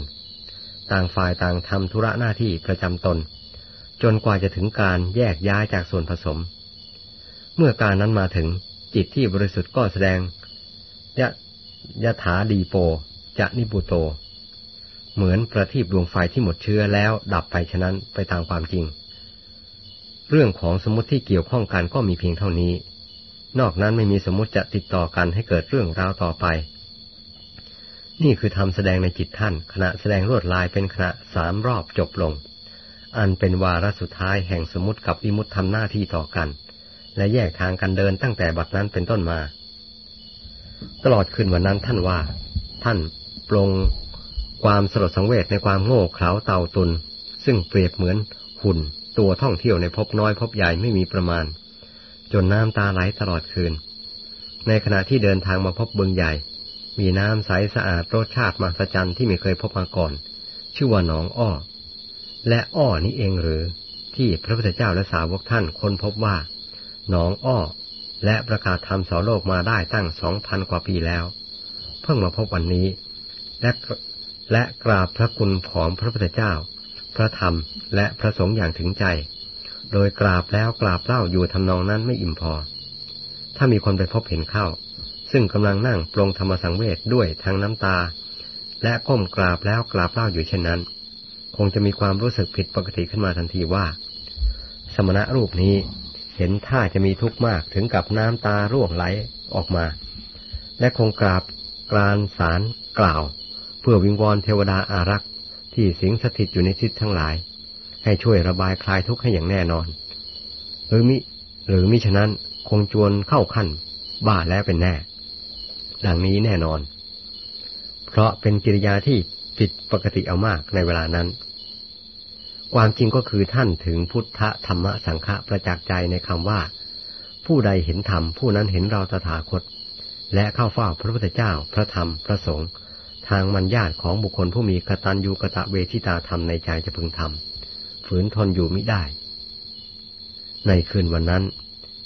ต่างฝ่ายต่างทำธุระหน้าที่ประจำตน จนกว่าจะถึงการแยกย้ายจากส่วนผสม เมื่อการนั้นมาถึงจิตที่บริสุทธิ์ก็แสดงยะยะถาดีโป จะนิบุโต เหมือนประทีปดวงไฟที่หมดเชื้อแล้วดับไปฉะนั้นไปตามความจริง เรื่องของสมมติที่เกี่ยวข้องกันก็มีเพียงเท่านี้ นอกนั้นไม่มีสมมติจะติดต่อกันให้เกิดเรื่องราวต่อไป นี่คือทำแสดงในจิตท่าน ขณะแสดงรวดลายเป็นขณะสามรอบจบลง อันเป็นวาระสุดท้ายแห่งสมมติกับวิมุตทำหน้าที่ต่อกัน และแยกทางกันเดินตั้งแต่บัดนั้นเป็นต้นมา ตลอดคืนวันนั้นท่านว่า ท่านปรง ความสลดสังเวชในความโง่เขลาเต่าตุน ซึ่งเปรียบเหมือนหุ่น ตัวท่องเที่ยวในพบน้อยพบใหญ่ไม่มีประมาณ จนน้ำตาไหลตลอดคืน ในขณะที่เดินทางมาพบบึงใหญ่ มีน้ำใสสะอาดรสชาติมหัศจรรย์ที่ไม่เคยพบมาก่อน ชื่อว่าหนองอ้อ และอ้อนี้เองหรือ ที่พระพุทธเจ้าและสาวกท่านค้นพบว่า หนองอ้อ และประกาศธรรมสอนโลกมาได้ตั้งสองพันกว่าปีแล้ว เพิ่งมาพบวันนี้ และ และกราบพระคุณของพระพุทธเจ้า พระธรรมและพระสงฆ์อย่างถึงใจ โดยกราบแล้วกราบเล่าอยู่ทำนองนั้นไม่อิ่มพอ ถ้ามีคนไปพบเห็นเข้า ซึ่งกำลังนั่งปรงธรรมสังเวชด้วยทางน้ำตา และก้มกราบแล้วกราบเล่าอยู่เช่นนั้น คงจะมีความรู้สึกผิดปกติขึ้นมาทันทีว่า สมณะรูปนี้เห็นท่าจะมีทุกข์มากถึงกับน้ำตาร่วงไหลออกมา และคงกราบกรานสารกล่าว เพื่อวิงวอนเทวดาอารักษ์ ที่สิงสถิตอยู่ในทิศทั้งหลาย ให้ช่วยระบายคลายทุกข์ให้อย่างแน่นอน หรือมิ หรือมิฉะนั้นคงจวนเข้าขั้น บ้าแล้วเป็นแน่ ดังนี้แน่นอน เพราะเป็นกิริยาที่ผิดปกติเอามากในเวลานั้น ความจริงก็คือท่านถึงพุทธธรรมสังฆะประจักษ์ใจในคำว่า ผู้ใดเห็นธรรมผู้นั้นเห็นเราตถาคต และเข้าเฝ้าพระพุทธเจ้าพระธรรมพระสงฆ์ ทางมันญาติของบุคคลผู้มีกตัญญูกะตะเวทิตาธรรมในใจจะพึงทำฝืนทนอยู่มิได้ ในคืนวันนั้น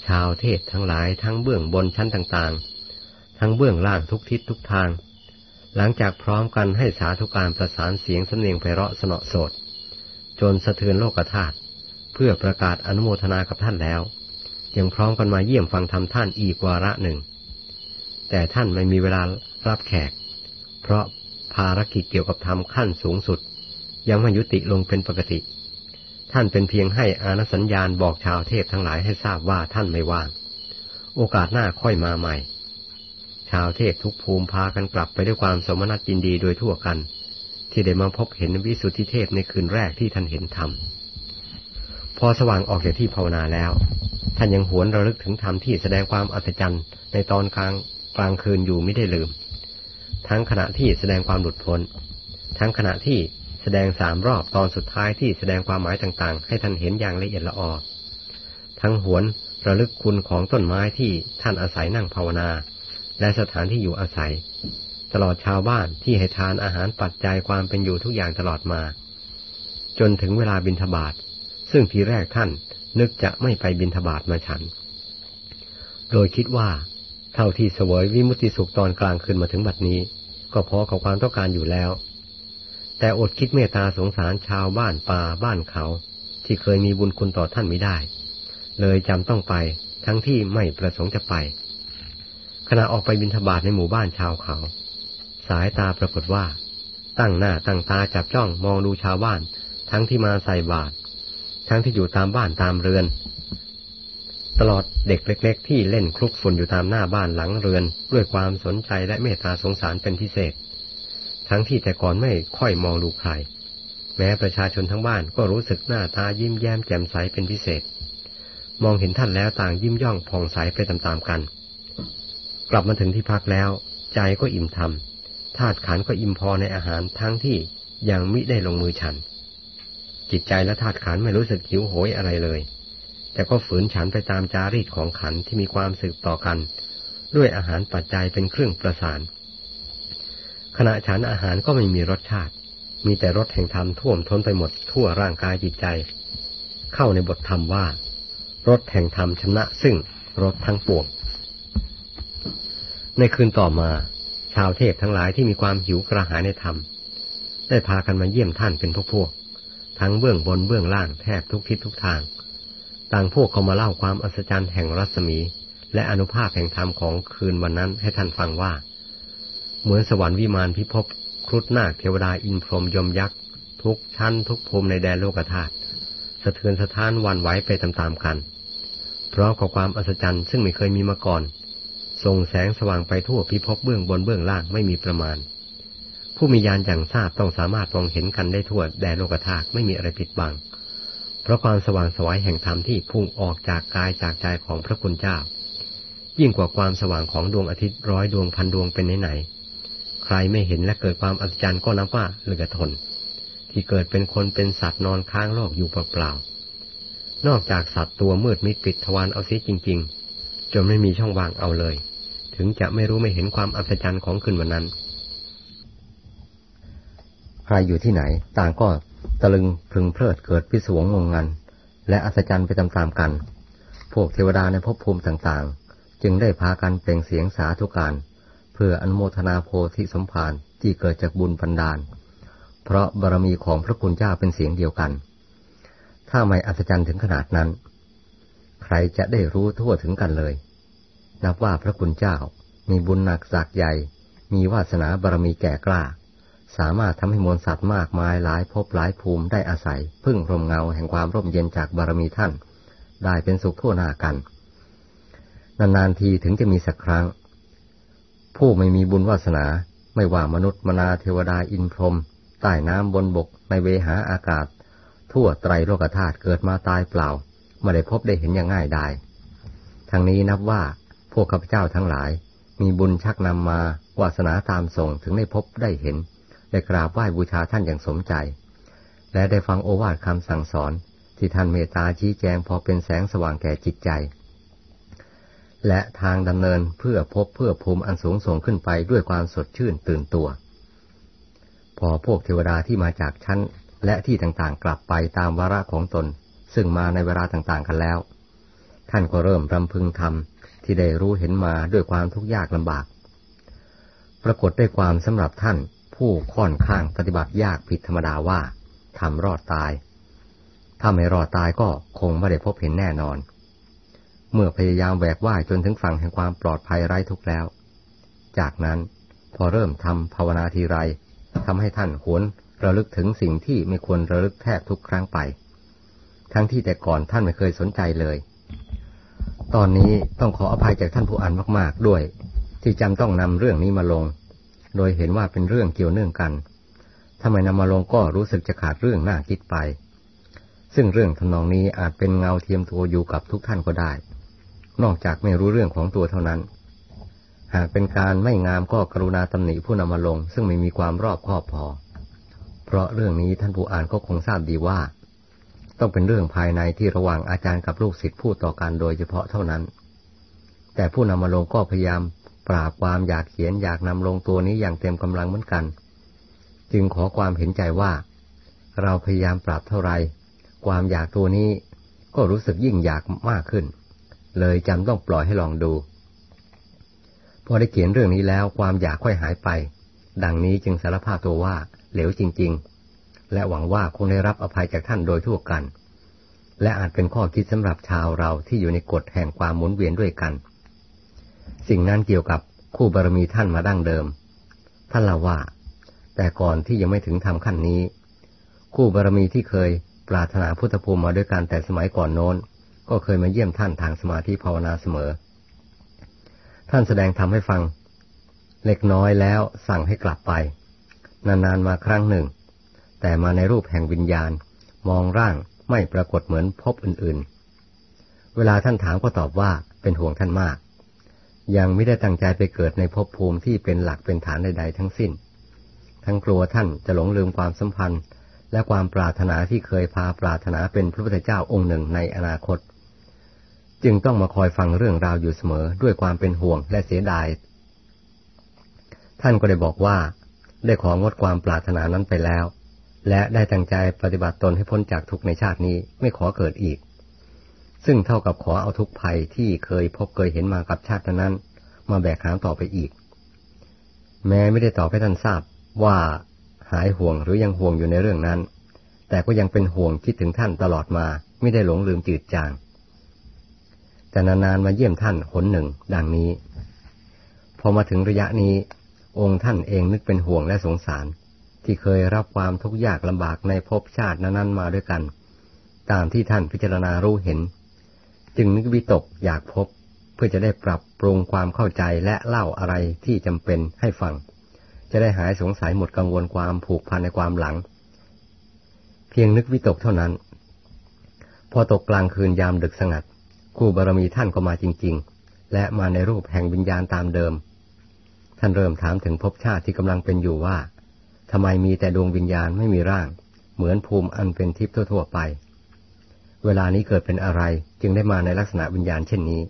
ชาวเทศทั้งหลายทั้งเบื้องบนชั้นต่างๆ ทั้งเบื้องล่างทุกทิศทุกทาง หลังจากพร้อมกันให้สาธุการประสานเสียงสำเนียงไพเราะสนอโสดจนสะเทือนโลกธาตุเพื่อประกาศอนุโมทนากับท่านแล้วยังพร้อมกันมาเยี่ยมฟังธรรมท่านอีกวาระหนึ่ง แต่ท่านไม่มีเวลารับแขก เพราะภารกิจเกี่ยวกับธรรมขั้นสูงสุด ยังไม่ยุติลงเป็นปกติ ท่านเป็นเพียงให้อานสัญญาณบอกชาวเทพทั้งหลายให้ทราบว่าท่านไม่ว่าง โอกาสหน้าค่อยมาใหม่ ชาวเทพทุกภูมิพากันกลับไปด้วยความสมนัตยินดีโดยทั่วกัน ที่ได้มาพบเห็นวิสุทธิเทพในคืนแรกที่ท่านเห็นธรรมพอสว่างออกจากที่ภาวนาแล้ว ท่านยังหวนระลึกถึงธรรมที่แสดงความอัศจรรย์ในตอนกลางกลางคืนอยู่ไม่ได้ลืม ทั้งขณะที่แสดงความหลุดพ้น ทั้งขณะที่แสดงสามรอบตอนสุดท้ายที่แสดงความหมายต่างๆ ให้ท่านเห็นอย่างละเอียดละออทั้งหวนระลึกคุณของต้นไม้ที่ท่านอาศัยนั่งภาวนา และสถานที่อยู่อาศัย ตลอดชาวบ้านที่ให้ทานอาหารปัจจัยความเป็นอยู่ทุกอย่างตลอดมา จนถึงเวลาบินทบาทซึ่งทีแรกท่านนึกจะไม่ไปบินทบาทมาฉัน โดยคิดว่า เท่าที่เสวยวิมุติสุขตอนกลางคืนมาถึงบัดนี้ ก็พอกับความต้องการอยู่แล้ว แต่อดคิดเมตตาสงสารชาวบ้านป่าบ้านเขา ที่เคยมีบุญคุณต่อท่านไม่ได้ เลยจำต้องไปทั้งที่ไม่ประสงค์จะไป ขณะออกไปบินทบาทในหมู่บ้านชาวเขา สายตาปรากฏว่า ตั้งหน้าตั้งตาจับจ้องมองดูชาวบ้าน ทั้งที่มาใส่บาตรทั้งที่อยู่ตามบ้านตามเรือน ตลอดเด็กเล็ก ๆ ที่เล่นคลุกฝุ่นอยู่ตามหน้าบ้านหลังเรือน ด้วยความสนใจและเมตตาสงสารเป็นพิเศษ ทั้งที่แต่ก่อนไม่ค่อยมองดูใคร แม้ประชาชนทั้งบ้านก็รู้สึกหน้าตายิ้มแย้มแจ่มใสเป็นพิเศษ มองเห็นท่านแล้วต่างยิ้มย่องผ่องใสไปตามๆกัน กลับมาถึงที่พักแล้ว ใจก็อิ่มทำธาตุขันก็อิ่มพอในอาหารทั้งที่ยังมิได้ลงมือฉัน จิตใจและธาตุขันไม่รู้สึกหิวโหยอะไรเลย แต่ก็ฝืนฉันไปตามจารีตของขันที่มีความสืบต่อกัน ด้วยอาหารปัจจัยเป็นเครื่องประสาน ขณะฉันอาหารก็ไม่มีรสชาติ มีแต่รสแห่งธรรมท่วมท้นไปหมดทั่วร่างกายจิตใจ เข้าในบทธรรมว่ารสแห่งธรรมชนะซึ่งรสทั้งปวงในคืนต่อมา ชาวเทพทั้งหลายที่มีความหิวกระหายในธรรม ได้พากันมาเยี่ยมท่านเป็นพวกพวกทั้งเบื้องบนเบื้องล่างแทบทุกทิศทุกทาง ต่างพวกเขามาเล่าความอัศจรรย์แห่งรัศมี และอนุภาพแห่งธรรมของคืนวันนั้นให้ท่านฟังว่า เหมือนสวรรค์วิมานพิภพครุฑนาคเทวดาอินพรหมยมยักษ์ ทุกชั้นทุกภูมิในแดนโลกธาตุสะเทือนสะท้านวันไหวไปตามๆกัน เพราะขอความอัศจรรย์ซึ่งไม่เคยมีมาก่อนส่งแสงสว่างไปทั่วพิภพเบื้องบนเบื้องล่างไม่มีประมาณ ผู้มียานอย่างทราบต้องสามารถมองเห็นกันได้ทั่วแดนโลกธาตุไม่มีอะไรผิดบัง ราะความสว่างสวายแห่งธรรมที่พุ่งออกจากกายจากใจของพระคุณเจ้า ยิ่งกว่าความสว่างของดวงอาทิตย์ร้อยดวงพันดวงเป็นไหนๆใครไม่เห็นและเกิดความอัศจรรย์ก็นับว่าเหลือทน ที่เกิดเป็นคนเป็นสัตว์นอนค้างโลกอยู่เปล่าๆนอกจากสัตว์ตัวมืดมิดปิดทวารเอาเสียจริง ๆ จนไม่มีช่องว่างเอาเลย ถึงจะไม่รู้ไม่เห็นความอัศจรรย์ของคืนวันนั้นใครอยู่ที่ไหน ต่างก็ ตะลึงพึงเพลิดเกิดพิศวงงงงัน และอัศจรรย์ไปตามๆกัน พวกเทวดาในภพภูมิต่างๆ จึงได้พากันเปล่งเสียงสาธุการ เพื่ออนุโมทนาโพธิสมภารที่เกิดจากบุญบันดาล เพราะบารมีของพระคุณเจ้าเป็นเสียงเดียวกัน ถ้าไม่อัศจรรย์ถึงขนาดนั้น ใครจะได้รู้ทั่วถึงกันเลย นับว่าพระคุณเจ้ามีบุญหนักสักใหญ่ มีวาสนาบารมีแก่กล้า สามารถทำให้มวลสัตว์มากมายหลายภพหลายภูมิได้อาศัย พึ่งพรมเงาแห่งความร่มเย็นจากบารมีท่าน ได้เป็นสุขทั่วหน้ากัน นานๆทีถึงจะมีสักครั้ง ผู้ไม่มีบุญวาสนา ไม่ว่ามนุษย์มนาเทวดาอินพรหมใต้น้ำบนบกในเวหาอากาศ ทั่วไตรโลกธาตุเกิดมาตายเปล่าไม่ได้พบได้เห็นอย่างง่ายได้ทั้งนี้นับว่าพวกข้าพเจ้าทั้งหลาย มีบุญชักนำมาวาสนาตามส่งถึงได้พบได้เห็น ได้กราบไหว้บูชาท่านอย่างสมใจ และได้ฟังโอวาทคำสั่งสอน ที่ท่านเมตตาชี้แจงพอเป็นแสงสว่างแก่จิตใจ และทางดำเนินเพื่อพบเพื่อภูมิอันสูงส่งขึ้นไปด้วยความสดชื่นตื่นตัว พอพวกเทวดาที่มาจากชั้นและที่ต่างๆ กลับไปตามวาระของตน ซึ่งมาในเวลาต่างๆ กันแล้ว ท่านก็เริ่มรำพึงทำที่ได้รู้เห็นมาด้วยความทุกข์ยากลำบาก ปรากฏได้ความสำหรับท่าน ผู้ค่อนข้างปฏิบัติยากผิดธรรมดาว่าทำรอดตาย ถ้าไม่รอดตายก็คงไม่ได้พบเห็นแน่นอน เมื่อพยายามแหวกว่ายจนถึงฝั่งแห่งความปลอดภัยไร้ทุกข์แล้ว จากนั้นพอเริ่มทำภาวนาทีไรทำให้ท่านหวนระลึกถึงสิ่งที่ไม่ควรระลึกแทบทุกครั้งไป ทั้งที่แต่ก่อนท่านไม่เคยสนใจเลย ตอนนี้ต้องขออภัยจากท่านผู้อ่านมาก ๆ ด้วย ที่จำต้องนำเรื่องนี้มาลง โดยเห็นว่าเป็นเรื่องเกี่ยวเนื่องกันถ้าไม่นำมาลงก็รู้สึกจะขาดเรื่องน่าคิดไป ซึ่งเรื่องทำนองนี้อาจเป็นเงาเทียมตัวอยู่กับทุกท่านก็ได้ นอกจากไม่รู้เรื่องของตัวเท่านั้น หากเป็นการไม่งามก็กรุณาตำหนิผู้นำมาลง ซึ่งไม่มีความรอบคอบพอ เพราะเรื่องนี้ท่านผู้อ่านก็คงทราบดีว่า ต้องเป็นเรื่องภายในที่ระหว่างอาจารย์กับลูกศิษย์พูดต่อกันโดยเฉพาะเท่านั้น แต่ผู้นำมาลงก็พยายาม ปราบความอยากเขียนอยากนำลงตัวนี้อย่างเต็มกำลังเหมือนกัน จึงขอความเห็นใจว่า เราพยายามปรับเท่าไร ความอยากตัวนี้ก็รู้สึกยิ่งอยากมากขึ้น เลยจำต้องปล่อยให้ลองดู พอได้เขียนเรื่องนี้แล้วความอยากค่อยหายไป ดังนี้จึงสารภาพตัวว่าเหลวจริง ๆ และหวังว่าคงได้รับอภัยจากท่านโดยทั่วกัน และอาจเป็นข้อคิดสำหรับชาวเราที่อยู่ในกฎแห่งความหมุนเวียนด้วยกัน สิ่งนั้นเกี่ยวกับคู่บารมีท่านมาดั้งเดิม ท่านเล่าว่า แต่ก่อนที่ยังไม่ถึงทำขั้นนี้ คู่บารมีที่เคยปรารถนาพุทธภูมิมาด้วยกันแต่สมัยก่อนโน้น ก็เคยมาเยี่ยมท่านทางสมาธิภาวนาเสมอ ท่านแสดงทำให้ฟัง เล็กน้อยแล้วสั่งให้กลับไป นานๆมาครั้งหนึ่ง แต่มาในรูปแห่งวิญญาณ มองร่างไม่ปรากฏเหมือนพบอื่นๆ เวลาท่านถามก็ตอบว่าเป็นห่วงท่านมาก ยังไม่ได้ตั้งใจไปเกิดในภพภูมิที่เป็นหลักเป็นฐานใดๆทั้งสิ้น ทั้งกลัวท่านจะหลงลืมความสัมพันธ์ และความปรารถนาที่เคยพาปรารถนาเป็นพระพุทธเจ้าองค์หนึ่งในอนาคต จึงต้องมาคอยฟังเรื่องราวอยู่เสมอด้วยความเป็นห่วงและเสียดาย ท่านก็ได้บอกว่า ได้ของดความปรารถนานั้นไปแล้ว และได้ตั้งใจปฏิบัติตนให้พ้นจากทุกในชาตินี้ไม่ขอเกิดอีก ซึ่งเท่ากับขอเอาทุกภัยที่เคยพบเคยเห็นมากับชาตินั้น มาแบกหามต่อไปอีก แม้ไม่ได้ตอบให้ท่านทราบว่าหายห่วงหรือยังห่วงอยู่ในเรื่องนั้น แต่ก็ยังเป็นห่วงคิดถึงท่านตลอดมาไม่ได้หลงลืมจืดจาง แต่นานๆมาเยี่ยมท่านหนหนึ่งดังนี้ พอมาถึงระยะนี้ องค์ท่านเองนึกเป็นห่วงและสงสาร ที่เคยรับความทุกข์ยากลำบากในภพชาตินั้นๆมาด้วยกัน ตามที่ท่านพิจารณารู้เห็น จึงนึกวิตกอยากพบ เพื่อจะได้ปรับปรุงความเข้าใจและเล่าอะไรที่จำเป็นให้ฟัง จะได้หายสงสัยหมดกังวลความผูกพันในความหลัง เพียงนึกวิตกเท่านั้น พอตกกลางคืนยามดึกสงัดคู่บารมีท่านก็มาจริง ๆ และมาในรูปแห่งวิญญาณตามเดิม ท่านเริ่มถามถึงภพชาติที่กำลังเป็นอยู่ว่าทำไมมีแต่ดวงวิญญาณไม่มีร่าง เหมือนภูมิอันเป็นทิพย์ทั่วๆไป เวลานี้เกิดเป็นอะไรจึงได้มาในลักษณะวิญญาณเช่นนี้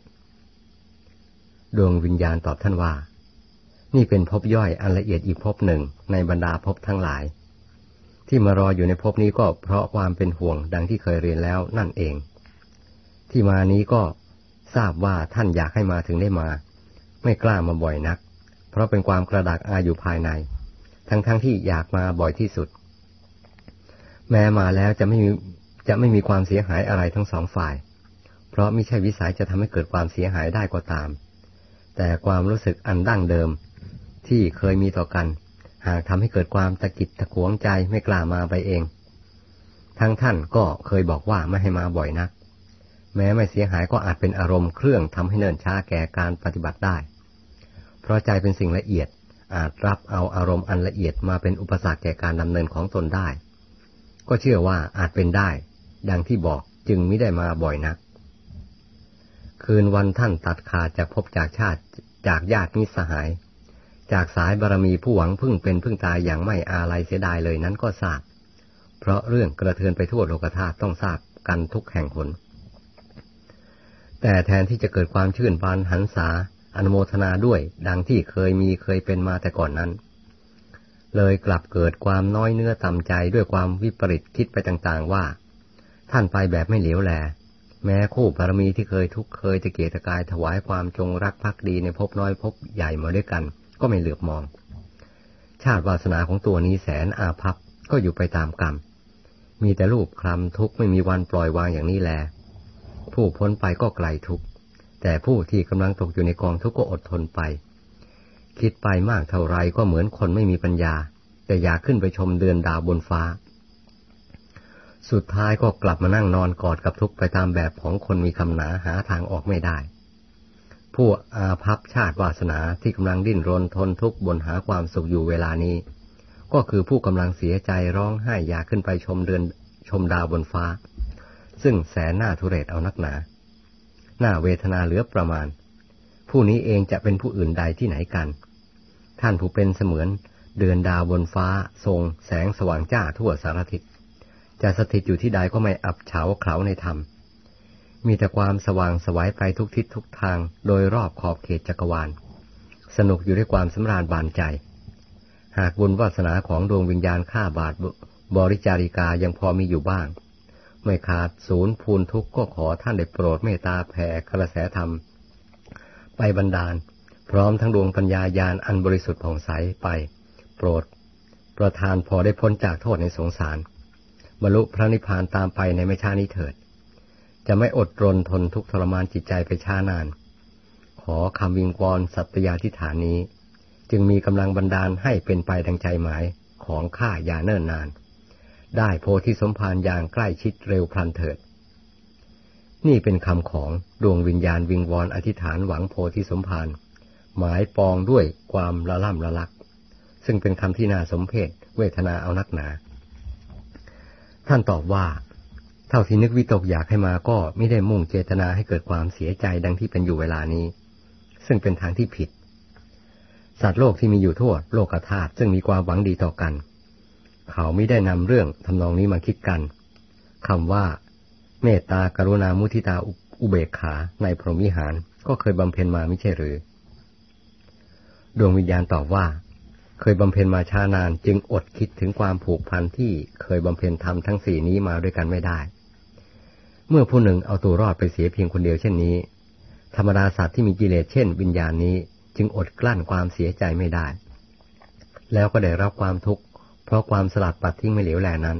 ดวงวิญญาณตอบท่านว่า นี่เป็นภพย่อยอันละเอียดอีกภพหนึ่งในบรรดาภพทั้งหลาย ที่มารออยู่ในภพนี้ก็เพราะความเป็นห่วงดังที่เคยเรียนแล้วนั่นเอง ที่มานี้ก็ทราบว่าท่านอยากให้มาถึงได้มา ไม่กล้ามาบ่อยนัก เพราะเป็นความกระดักอาอยู่ภายใน ทั้งๆทที่อยากมาบ่อยที่สุด แม้มาแล้วจะไม่มี จะไม่มีความเสียหายอะไรทั้งสองฝ่าย เพราะไม่ใช่วิสัยจะทำให้เกิดความเสียหายได้ก็ตาม แต่ความรู้สึกอันดั้งเดิม ที่เคยมีต่อกัน หากทำให้เกิดความตะกิดตะขวงใจไม่กล้ามาไปเอง ทั้งท่านก็เคยบอกว่าไม่ให้มาบ่อยนัก แม้ไม่เสียหายก็อาจเป็นอารมณ์เครื่องทำให้เนิ่นช้าแก่การปฏิบัติได้ เพราะใจเป็นสิ่งละเอียดอาจรับเอาอารมณ์อันละเอียดมาเป็นอุปสรรคแก่การดำเนินของตนได้ ก็เชื่อว่าอาจเป็นได้ ดังที่บอกจึงไม่ได้มาบ่อยนัก คืนวันท่านตัดขาดจากพบจากชาติจากญาติมิสหาย จากสายบารมีผู้หวังพึ่งเป็นพึ่งตายอย่างไม่อาลัยเสียดายเลยนั้นก็ทราบ เพราะเรื่องกระเทือนไปทั่วโลกธาตุต้องทราบกันทุกแห่งหน แต่แทนที่จะเกิดความชื่นบานหันษาอนุโมทนาด้วยดังที่เคยมีเคยเป็นมาแต่ก่อนนั้น เลยกลับเกิดความน้อยเนื้อต่ำใจด้วยความวิปริตคิดไปต่างๆว่า ท่านไปแบบไม่เหลียวแล แม้คู่บารมีที่เคยทุกเคยตะเกียกตะกายถวายความจงรักภักดีในภพน้อยภพใหญ่มาด้วยกัน ก็ไม่เหลือบมอง ชาติวาสนาของตัวนี้แสนอาภัพก็อยู่ไปตามกรรม มีแต่รูปคลำทุกไม่มีวันปล่อยวางอย่างนี้แล ผู้พ้นไปก็ไกลทุกแต่ผู้ที่กำลังตกอยู่ในกองทุกข์ก็อดทนไป คิดไปมากเท่าไรก็เหมือนคนไม่มีปัญญา แต่อยากขึ้นไปชมเดือนดาวบนฟ้า สุดท้ายก็กลับมานั่งนอนกอดกับทุกข์ไปตามแบบของคนมีคำหนาหาทางออกไม่ได้ ผู้อาภัพชาติวาสนาที่กำลังดิ้นรนทนทุกข์บนหาความสุขอยู่เวลานี้ ก็คือผู้กำลังเสียใจร้องไห้อยากขึ้นไปชมเดือนชมดาวบนฟ้า ซึ่งแสนหน้าทุเรศเอานักหนา หน้าเวทนาเหลือประมาณ ผู้นี้เองจะเป็นผู้อื่นใดที่ไหนกัน ท่านผู้เป็นเสมือนเดือนดาวบนฟ้าทรงแสงสว่างจ้าทั่วสารทิศ จะสถิตอยู่ที่ใดก็ไม่อับเฉาเขาในธรรม มีแต่ความสว่างสวายไปทุกทิศทุกทางโดยรอบขอบเขตจักรวาล สนุกอยู่ด้วยความสำราญบานใจ หากบุญวาสนาของดวงวิญญาณข้าบาทบริจาริกายังพอมีอยู่บ้าง ไม่ขาดศูนย์พูนทุกข์ก็ขอท่านได้โปรดเมตตาแผ่กระแสธรรม ไปบรรดาล พร้อมทั้งดวงปัญญาญาณอันบริสุทธิ์ผ่องใสไป โปรด ประทานพอได้พ้นจากโทษในสงสาร บรรลุพระนิพพานตามไปในไม่ช้านี้เถิด จะไม่อดรนทนทุกทรมานจิตใจไปช้านาน ขอคำวิงวอนสัตยาธิฐานนี้ จึงมีกำลังบันดาลให้เป็นไปดังใจหมายของข้าอย่าเนิ่นนาน ได้โพธิสมภารอย่างใกล้ชิดเร็วพลันเถิด นี่เป็นคำของดวงวิญญาณวิงวอนอธิษฐานหวังโพธิสมภารหมายปองด้วยความละล่ำละลัก ซึ่งเป็นคำที่น่าสมเพชเวทนาเอานักหนา ท่านตอบว่า เท่าที่นึกวิตกอยากให้มาก็ไม่ได้มุ่งเจตนาให้เกิดความเสียใจดังที่เป็นอยู่เวลานี้ ซึ่งเป็นทางที่ผิด สัตว์โลกที่มีอยู่ทั่วโลกธาตุซึ่งมีความหวังดีต่อกัน เขาไม่ได้นำเรื่องทำนองนี้มาคิดกันคำว่า เมตตากรุณามุทิตาอุเบกขาในพรหมิหารก็เคยบำเพ็ญมาไม่ใช่หรือ ดวงวิญญาณตอบว่า เคยบำเพ็ญมาช้านาน จึงอดคิดถึงความผูกพันที่เคยบำเพ็ญทำทั้งสี่นี้มาด้วยกันไม่ได้ เมื่อผู้หนึ่งเอาตัวรอดไปเสียเพียงคนเดียวเช่นนี้ ธรรมดาสัตว์ที่มีกิเลสเช่น วิญญาณนี้จึงอดกลั้นความเสียใจไม่ได้ แล้วก็ได้รับความทุกข์เพราะความสลัดปัดทิ้งไม่เหลวแลนั้น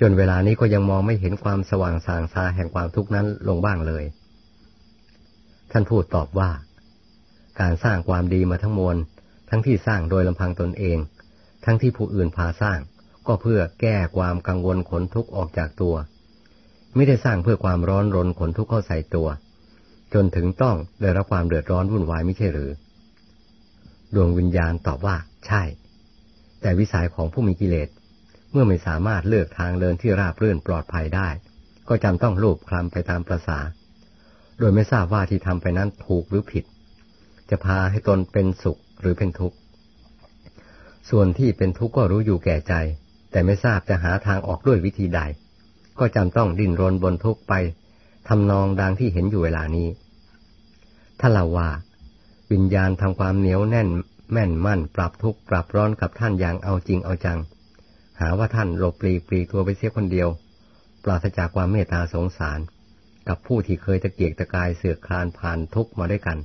จนเวลานี้ก็ยังมองไม่เห็นความสว่างสางซาแห่งความทุกข์นั้นลงบ้างเลย ท่านพูดตอบว่า การสร้างความดีมาทั้งมวล ทั้งที่สร้างโดยลำพังตนเอง ทั้งที่ผู้อื่นพาสร้าง ก็เพื่อแก้ความกังวลขนทุกข์ออกจากตัว ไม่ได้สร้างเพื่อความร้อนรนขนทุกข์เข้าใส่ตัว จนถึงต้องได้รับความเดือดร้อนวุ่นวายไม่ใช่หรือ ดวงวิญญาณตอบว่า ใช่ แต่วิสัยของผู้มีกิเลสเมื่อไม่สามารถเลือกทางเดินที่ราบรื่นปลอดภัยได้ ก็จำต้องลูบคลำไปตามประษา โดยไม่ทราบว่าที่ทำไปนั้นถูกหรือผิด จะพาให้ตนเป็นสุข หรือเป็นทุกข์ ส่วนที่เป็นทุกข์ก็รู้อยู่แก่ใจ แต่ไม่ทราบจะหาทางออกด้วยวิธีใด ก็จำต้องดิ้นรนบนทุกข์ไปทำนองดังที่เห็นอยู่เวลานี้ ถ้าเราว่า วิญญาณทำความเหนียวแน่น แม่นมั่น ปรับทุกข์ปรับร้อนกับท่านอย่างเอาจริงเอาจัง หาว่าท่านหลบปลีปลีตัวไปเสียคนเดียว ปราศจากความเมตตาสงสาร กับผู้ที่เคยตะเกียกตะกายเสือกคลานผ่านทุกข์มาด้วยกัน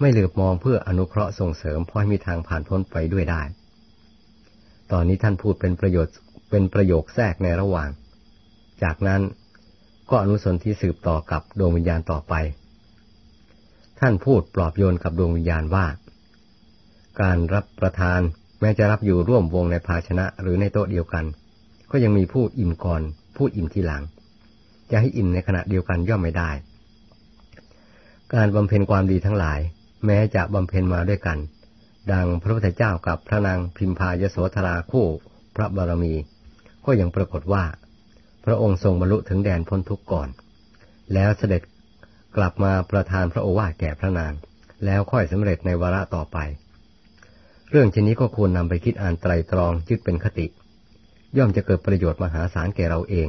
ไม่เหลือบมองเพื่ออนุเคราะห์ส่งเสริมพอให้มีทางผ่านพ้นไปด้วยได้ ตอนนี้ท่านพูดเป็นประโยชน์เป็นประโยคแทรกในระหว่าง จากนั้นก็อนุสนที่สืบต่อกับดวงวิญญาณต่อไป ท่านพูดปลอบโยนกับดวงวิญญาณว่า การรับประทานแม้จะรับอยู่ร่วมวงในภาชนะหรือในโต๊ะเดียวกัน ก็ยังมีผู้อิ่มก่อน ผู้อิ่มทีหลัง จะให้อิ่มในขณะเดียวกันย่อมไม่ได้ การบำเพ็ญความดีทั้งหลาย แม้จะบำเพ็ญมาด้วยกัน ดังพระพุทธเจ้ากับพระนางพิมพายโสธราคู่พระบารมี ก็ยังปรากฏว่า พระองค์ทรงบรรลุถึงแดนพ้นทุกข์ก่อน แล้วเสด็จกลับมาประทานพระโอวาทแก่พระนาง แล้วค่อยสำเร็จในวาระต่อไป เรื่องชนี้ก็ควรนำไปคิดอ่านไตรตรองจึกเป็นคติ ย่อมจะเกิดประโยชน์มหาศาลแก่เราเอง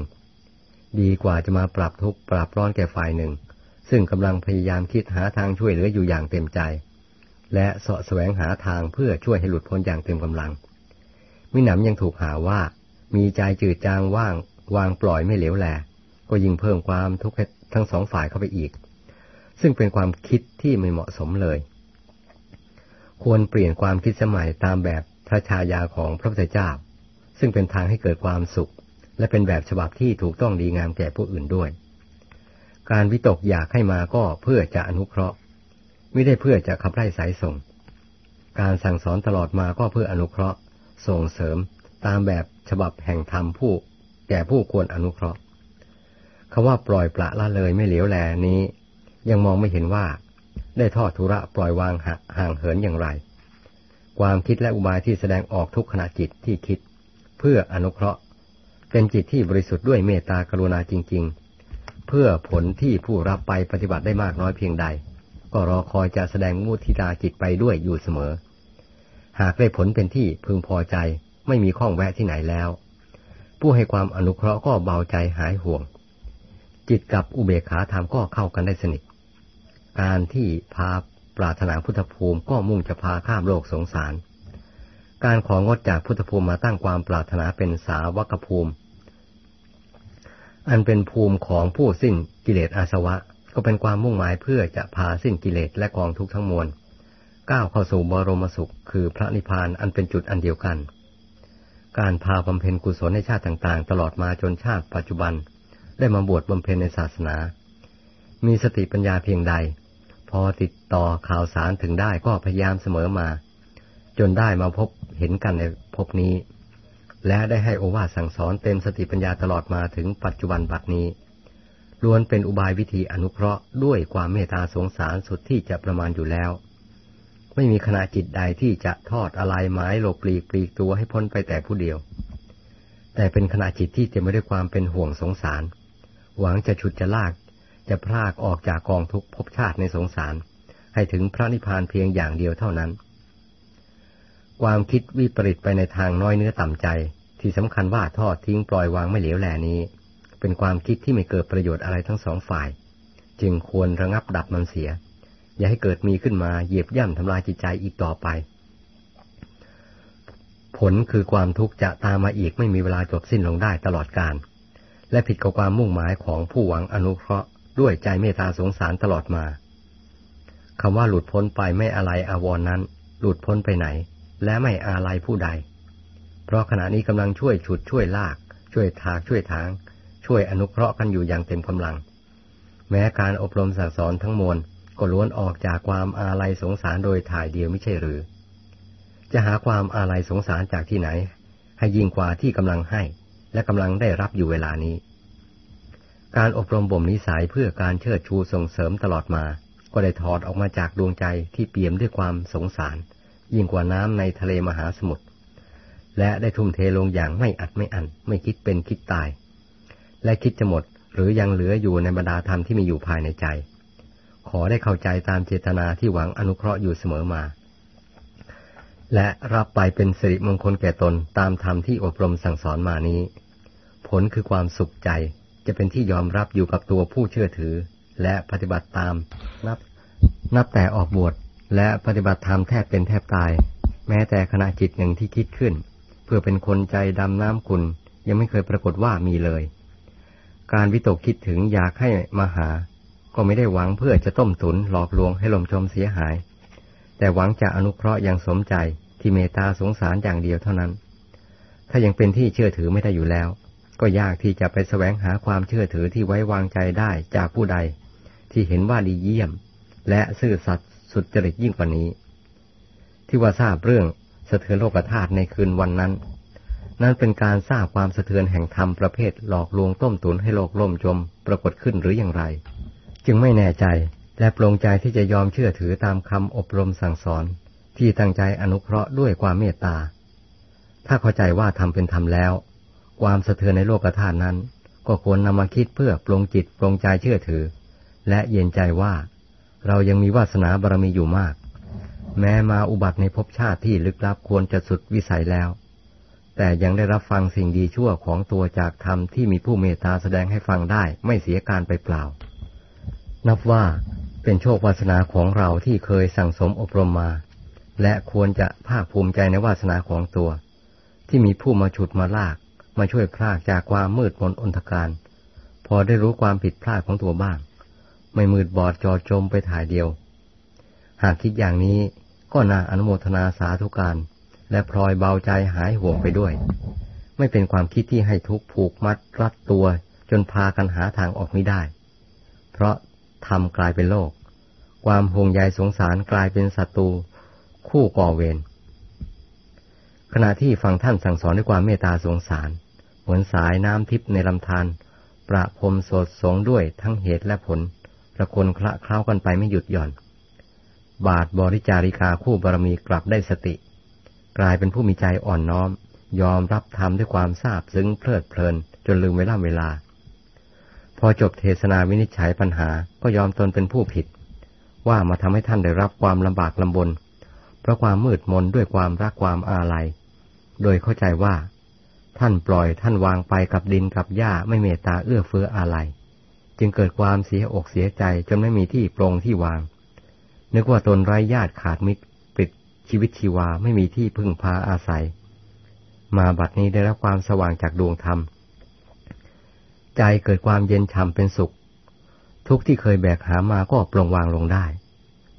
ดีกว่าจะมาปรับทุกข์ปรับร้อนแก่ฝ่ายหนึ่ง ซึ่งกำลังพยายามคิดหาทางช่วยเหลืออยู่อย่างเต็มใจ และเสาะแสวงหาทางเพื่อช่วยให้หลุดพ้นอย่างเต็มกำลัง มิหนำยังถูกหาว่า มีใจจืดจางว่าง วางปล่อยไม่เหลวแล ก็ยิ่งเพิ่มความทุกข์ทั้งสองฝ่ายเข้าไปอีก ซึ่งเป็นความคิดที่ไม่เหมาะสมเลย ควรเปลี่ยนความคิดสมัยตามแบบพระชายาของพระพุทธเจ้า ซึ่งเป็นทางให้เกิดความสุข และเป็นแบบฉบับที่ถูกต้องดีงามแก่ผู้อื่นด้วย การวิตกอยากให้มาก็เพื่อจะอนุเคราะห์ ไม่ได้เพื่อจะขับไล่สายส่ง การสั่งสอนตลอดมาก็เพื่ออนุเคราะห์ ส่งเสริมตามแบบฉบับแห่งธรรมผู้ แก่ผู้ควรอนุเคราะห์คำว่าปล่อยปละละเลยไม่เหลียวแลนี้ ยังมองไม่เห็นว่า ได้ทอดทุระปล่อยวางห่างเหินอย่างไร ความคิดและอุบายที่แสดงออกทุกขณะจิตที่คิด เพื่ออนุเคราะห์ เป็นจิตที่บริสุทธิ์ด้วยเมตตากรุณาจริง ๆ เพื่อผลที่ผู้รับไปปฏิบัติได้มากน้อยเพียงใด ก็รอคอยจะแสดงมุทิตาจิตไปด้วยอยู่เสมอ หากได้ผลเป็นที่พึงพอใจไม่มีข้องแวะที่ไหนแล้ว ผู้ให้ความอนุเคราะห์ก็เบาใจหายห่วง จิตกับอุเบกขาธรรมก็เข้ากันได้สนิท การที่พาปรารถนาพุทธภูมิก็มุ่งจะพาข้ามโลกสงสาร การของดจากพุทธภูมิมาตั้งความปรารถนาเป็นสาวกภูมิ อันเป็นภูมิของผู้สิ้นกิเลสอาสวะ ก็เป็นความมุ่งหมายเพื่อจะพาสิ้นกิเลสและกองทุกข์ทั้งมวลก้าวเข้าสู่บรมสุข คือพระนิพพานอันเป็นจุดอันเดียวกัน การพาบำเพ็ญกุศลในชาติต่างๆ ตลอดมาจนชาติปัจจุบัน ได้มาบวชบำเพ็ญในศาสนา มีสติปัญญาเพียงใด พอติดต่อข่าวสารถึงได้ก็พยายามเสมอมา จนได้มาพบเห็นกันในพบนี้ และได้ให้โอวาทสั่งสอนเต็มสติปัญญาตลอดมาถึงปัจจุบันบัดนี้ล้วนเป็นอุบายวิธีอนุเคราะห์ด้วยความเมตตาสงสารสุดที่จะประมาณอยู่แล้ว ไม่มีขณะจิตใดที่จะทอดอะไรไม้หลบปลีกปลีกตัวให้พ้นไปแต่ผู้เดียว แต่เป็นขณะจิตที่เต็มไปด้วยความเป็นห่วงสงสาร หวังจะฉุดจะลาก จะพรากออกจากกองทุกภพชาติในสงสาร ให้ถึงพระนิพพานเพียงอย่างเดียวเท่านั้น ความคิดวิปริตไปในทางน้อยเนื้อต่ำใจ ที่สำคัญว่าทอดทิ้งปล่อยวางไม่เหลียวแหลนี้ เป็นความคิดที่ไม่เกิดประโยชน์อะไรทั้งสองฝ่าย จึงควรระงับดับมันเสีย อย่าให้เกิดมีขึ้นมาเหยียบย่ำทำลายจิตใจอีกต่อไป ผลคือความทุกข์จะตามมาอีกไม่มีเวลาจบสิ้นลงได้ตลอดกาลและผิดกับความมุ่งหมายของผู้หวังอนุเคราะห์ด้วยใจเมตตาสงสารตลอดมาคำว่าหลุดพ้นไปไม่อะไรอาวรนนั้น หลุดพ้นไปไหน และไม่อาลัยผู้ใด เพราะขณะนี้กำลังช่วยฉุดช่วยลาก ช่วยทากช่วยทาง ช่วยอนุเคราะห์กันอยู่อย่างเต็มกำลัง แม้การอบรมสั่งสอนทั้งมวลก็ล้วนออกจากความอาลัยสงสารโดยถ่ายเดียวไม่ใช่หรือ จะหาความอาลัยสงสารจากที่ไหน ให้ยิ่งกว่าที่กำลังให้ และกำลังได้รับอยู่เวลานี้ การอบรมบ่มนิสัยเพื่อการเชิดชูส่งเสริมตลอดมา ก็ได้ถอดออกมาจากดวงใจที่เปี่ยมด้วยความสงสาร ยิ่งกว่าน้ำในทะเลมหาสมุทรและได้ทุ่มเทลงอย่างไม่อัดไม่อันไม่คิดเป็นคิดตาย และคิดจะหมดหรือยังเหลืออยู่ในบรรดาธรรมที่มีอยู่ภายในใจ ขอได้เข้าใจตามเจตนาที่หวังอนุเคราะห์อยู่เสมอมา และรับไปเป็นสิริมงคลแก่ตนตามธรรมที่อบรมสั่งสอนมานี้ ผลคือความสุขใจจะเป็นที่ยอมรับอยู่กับตัวผู้เชื่อถือ และปฏิบัติตามนับ นับแต่ออกบวช และปฏิบัติธรรมแทบเป็นแทบตาย แม้แต่ขณะจิตหนึ่งที่คิดขึ้น เพื่อเป็นคนใจดำน้ำคุณยังไม่เคยปรากฏว่ามีเลย การวิตกคิดถึงอยากให้มาหา ก็ไม่ได้หวังเพื่อจะต้มตุนหลอกลวงให้ลมชมเสียหาย แต่หวังจะอนุเคราะห์อย่างสมใจที่เมตตาสงสารอย่างเดียวเท่านั้น ถ้ายังเป็นที่เชื่อถือไม่ได้อยู่แล้ว ก็ยากที่จะไปแสวงหาความเชื่อถือที่ไว้วางใจได้จากผู้ใด ที่เห็นว่าดีเยี่ยม และซื่อสัตย์ สุดจริตยิ่งกว่านี้ ที่ว่าทราบเรื่องสะเทือนโลกธาตุในคืนวันนั้น นั่นเป็นการทราบความสะเทือนแห่งธรรมประเภทหลอกลวงต้มตุนให้โลกล่มจมปรากฏขึ้นหรืออย่างไร จึงไม่แน่ใจและปรงใจที่จะยอมเชื่อถือตามคำอบรมสั่งสอน ที่ตั้งใจอนุเคราะห์ด้วยความเมตตา ถ้าเข้าใจว่าทำเป็นธรรมแล้ว ความสะเทือนในโลกธาตุนั้น ก็ควรนำมาคิดเพื่อปรงจิตปรงใจเชื่อถือ และเย็นใจว่า เรายังมีวาสนาบารมีอยู่มาก แม้มาอุบัติในภพชาติที่ลึกลับควรจะสุดวิสัยแล้ว แต่ยังได้รับฟังสิ่งดีชั่วของตัวจากธรรมที่มีผู้เมตตาแสดงให้ฟังได้ไม่เสียการไปเปล่า นับว่าเป็นโชควาสนาของเราที่เคยสั่งสมอบรมมา และควรจะภาคภูมิใจในวาสนาของตัว ที่มีผู้มาฉุดมาลาก มาช่วยพลากจากความมืดมนอนทการ พอได้รู้ความผิดพลาดของตัวบ้าง ไม่มืดบอดจอจมไปถ่ายเดียว หากคิดอย่างนี้ก็น่าอนุโมทนาสาธุการ และพลอยเบาใจหายห่วงไปด้วย ไม่เป็นความคิดที่ให้ทุกผูกมัดรัดตัว จนพากันหาทางออกไม่ได้ เพราะทำกลายเป็นโลก ความห่วงใยสงสารกลายเป็นศัตรูคู่ก่อเวรขณะที่ฟังท่านสั่งสอนด้วยความเมตตาสงสาร เหมือนสายน้ำทิพย์ในลำธารประพรมสดสงด้วยทั้งเหตุและผล ระคนคละเคล้ากันไปไม่หยุดหย่อน บาทบริจาริกาคู่บารมีกลับได้สติ กลายเป็นผู้มีใจอ่อนน้อม ยอมรับธรรมด้วยความซาบซึ้งเพลิดเพลิน จนลืมเวลาเวลา พอจบเทศนาวินิจฉัยปัญหาก็ยอมตนเป็นผู้ผิด ว่ามาทำให้ท่านได้รับความลำบากลำบน เพราะความมืดมนด้วยความรักความอาลัย โดยเข้าใจว่า ท่านปล่อยท่านวางไปกับดินกับหญ้าไม่เมตตาเอื้อเฟื้ออาลัย จึงเกิดความเสียอกเสียใจจนไม่มีที่ปรงที่วาง นึกว่าตนไร้ญาติขาดมิตรปิดชีวิตชีวาไม่มีที่พึ่งพาอาศัย มาบัดนี้ได้รับความสว่างจากดวงธรรม ใจเกิดความเย็นฉ่ำเป็นสุข ทุกที่เคยแบกหามาก็ปรงวางลงได้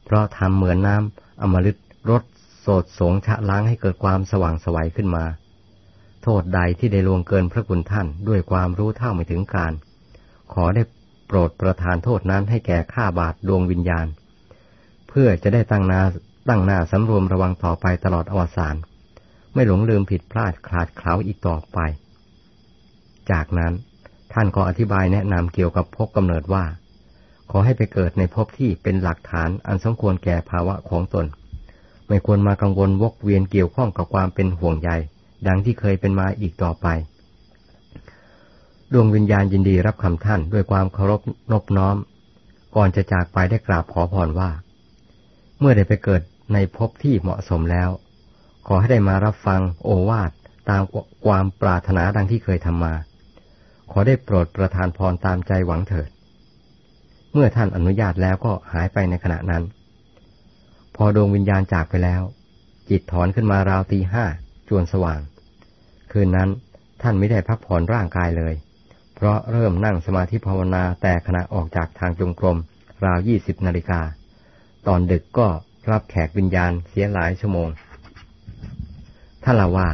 เพราะทำเหมือนน้ำอมฤตรสโสดสงชะล้างให้เกิดความสว่างสวัยขึ้นมา โทษใดที่ได้ลวงเกินพระคุณท่านด้วยความรู้เท่าไม่ถึงการ ขอได้ โปรดประทานโทษนั้นให้แก่ข้าบาทดวงวิญญาณ เพื่อจะได้ตั้งนาตั้งหน้าสำรวมระวังต่อไปตลอดอวสานไม่หลงลืมผิดพลาดคลาดเคล้าอีกต่อไป จากนั้นท่านก็อธิบายแนะนำเกี่ยวกับภพกำเนิดว่า ขอให้ไปเกิดในภพที่เป็นหลักฐานอันสมควรแก่ภาวะของตน ไม่ควรมากังวลวกเวียนเกี่ยวข้องกับความเป็นห่วงใยดังที่เคยเป็นมาอีกต่อไป ดวงวิญญาณยินดีรับคำท่านด้วยความเคารพนบน้อม ก่อนจะจากไปได้กราบขอพรว่า เมื่อได้ไปเกิดในภพที่เหมาะสมแล้ว ขอให้ได้มารับฟังโอวาทตามความปรารถนาดังที่เคยทำมา ขอได้โปรดประทานพรตามใจหวังเถิด เมื่อท่านอนุญาตแล้วก็หายไปในขณะนั้น พอดวงวิญญาณจากไปแล้ว จิตถอนขึ้นมาราวตีห้าจวนสว่าง คืนนั้นท่านไม่ได้พักผ่อนร่างกายเลย เพราะเริ่มนั่งสมาธิภาวนาแต่ขณะออกจากทางจงกรม ราวยี่สิบนาฬิกา ตอนดึกก็รับแขกวิญญาณเสียหลายชั่วโมงท่านเล่าว่า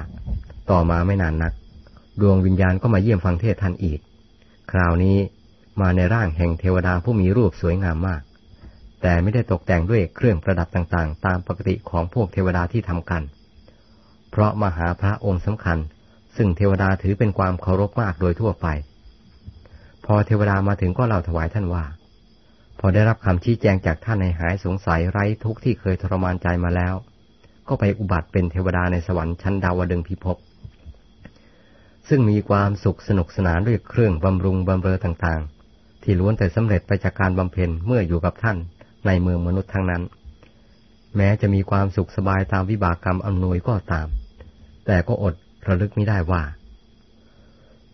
ต่อมาไม่นานนัก ดวงวิญญาณก็มาเยี่ยมฟังเทศท่านอีก คราวนี้มาในร่างแห่งเทวดาผู้มีรูปสวยงามมาก แต่ไม่ได้ตกแต่งด้วยเครื่องประดับต่างๆ ตามปกติของพวกเทวดาที่ทำกัน เพราะมหาพระองค์สำคัญ ซึ่งเทวดาถือเป็นความเคารพมากโดยทั่วไป พอเทวดามาถึงก็เล่าถวายท่านว่า พอได้รับคำชี้แจงจากท่านในหายสงสัยไร้ทุกข์ที่เคยทรมานใจมาแล้ว ก็ไปอุบัติเป็นเทวดาในสวรรค์ชั้นดาวดึงพิภพซึ่งมีความสุขสนุกสนานด้วยเครื่องบำรุงบำเรอต่างๆ ที่ล้วนแต่สำเร็จไปจากการบำเพ็ญเมื่ออยู่กับท่านในเมืองมนุษย์ทั้งนั้น แม้จะมีความสุขสบายตามวิบากกรรมอำนวยก็ตาม แต่ก็อดระลึกไม่ได้ว่า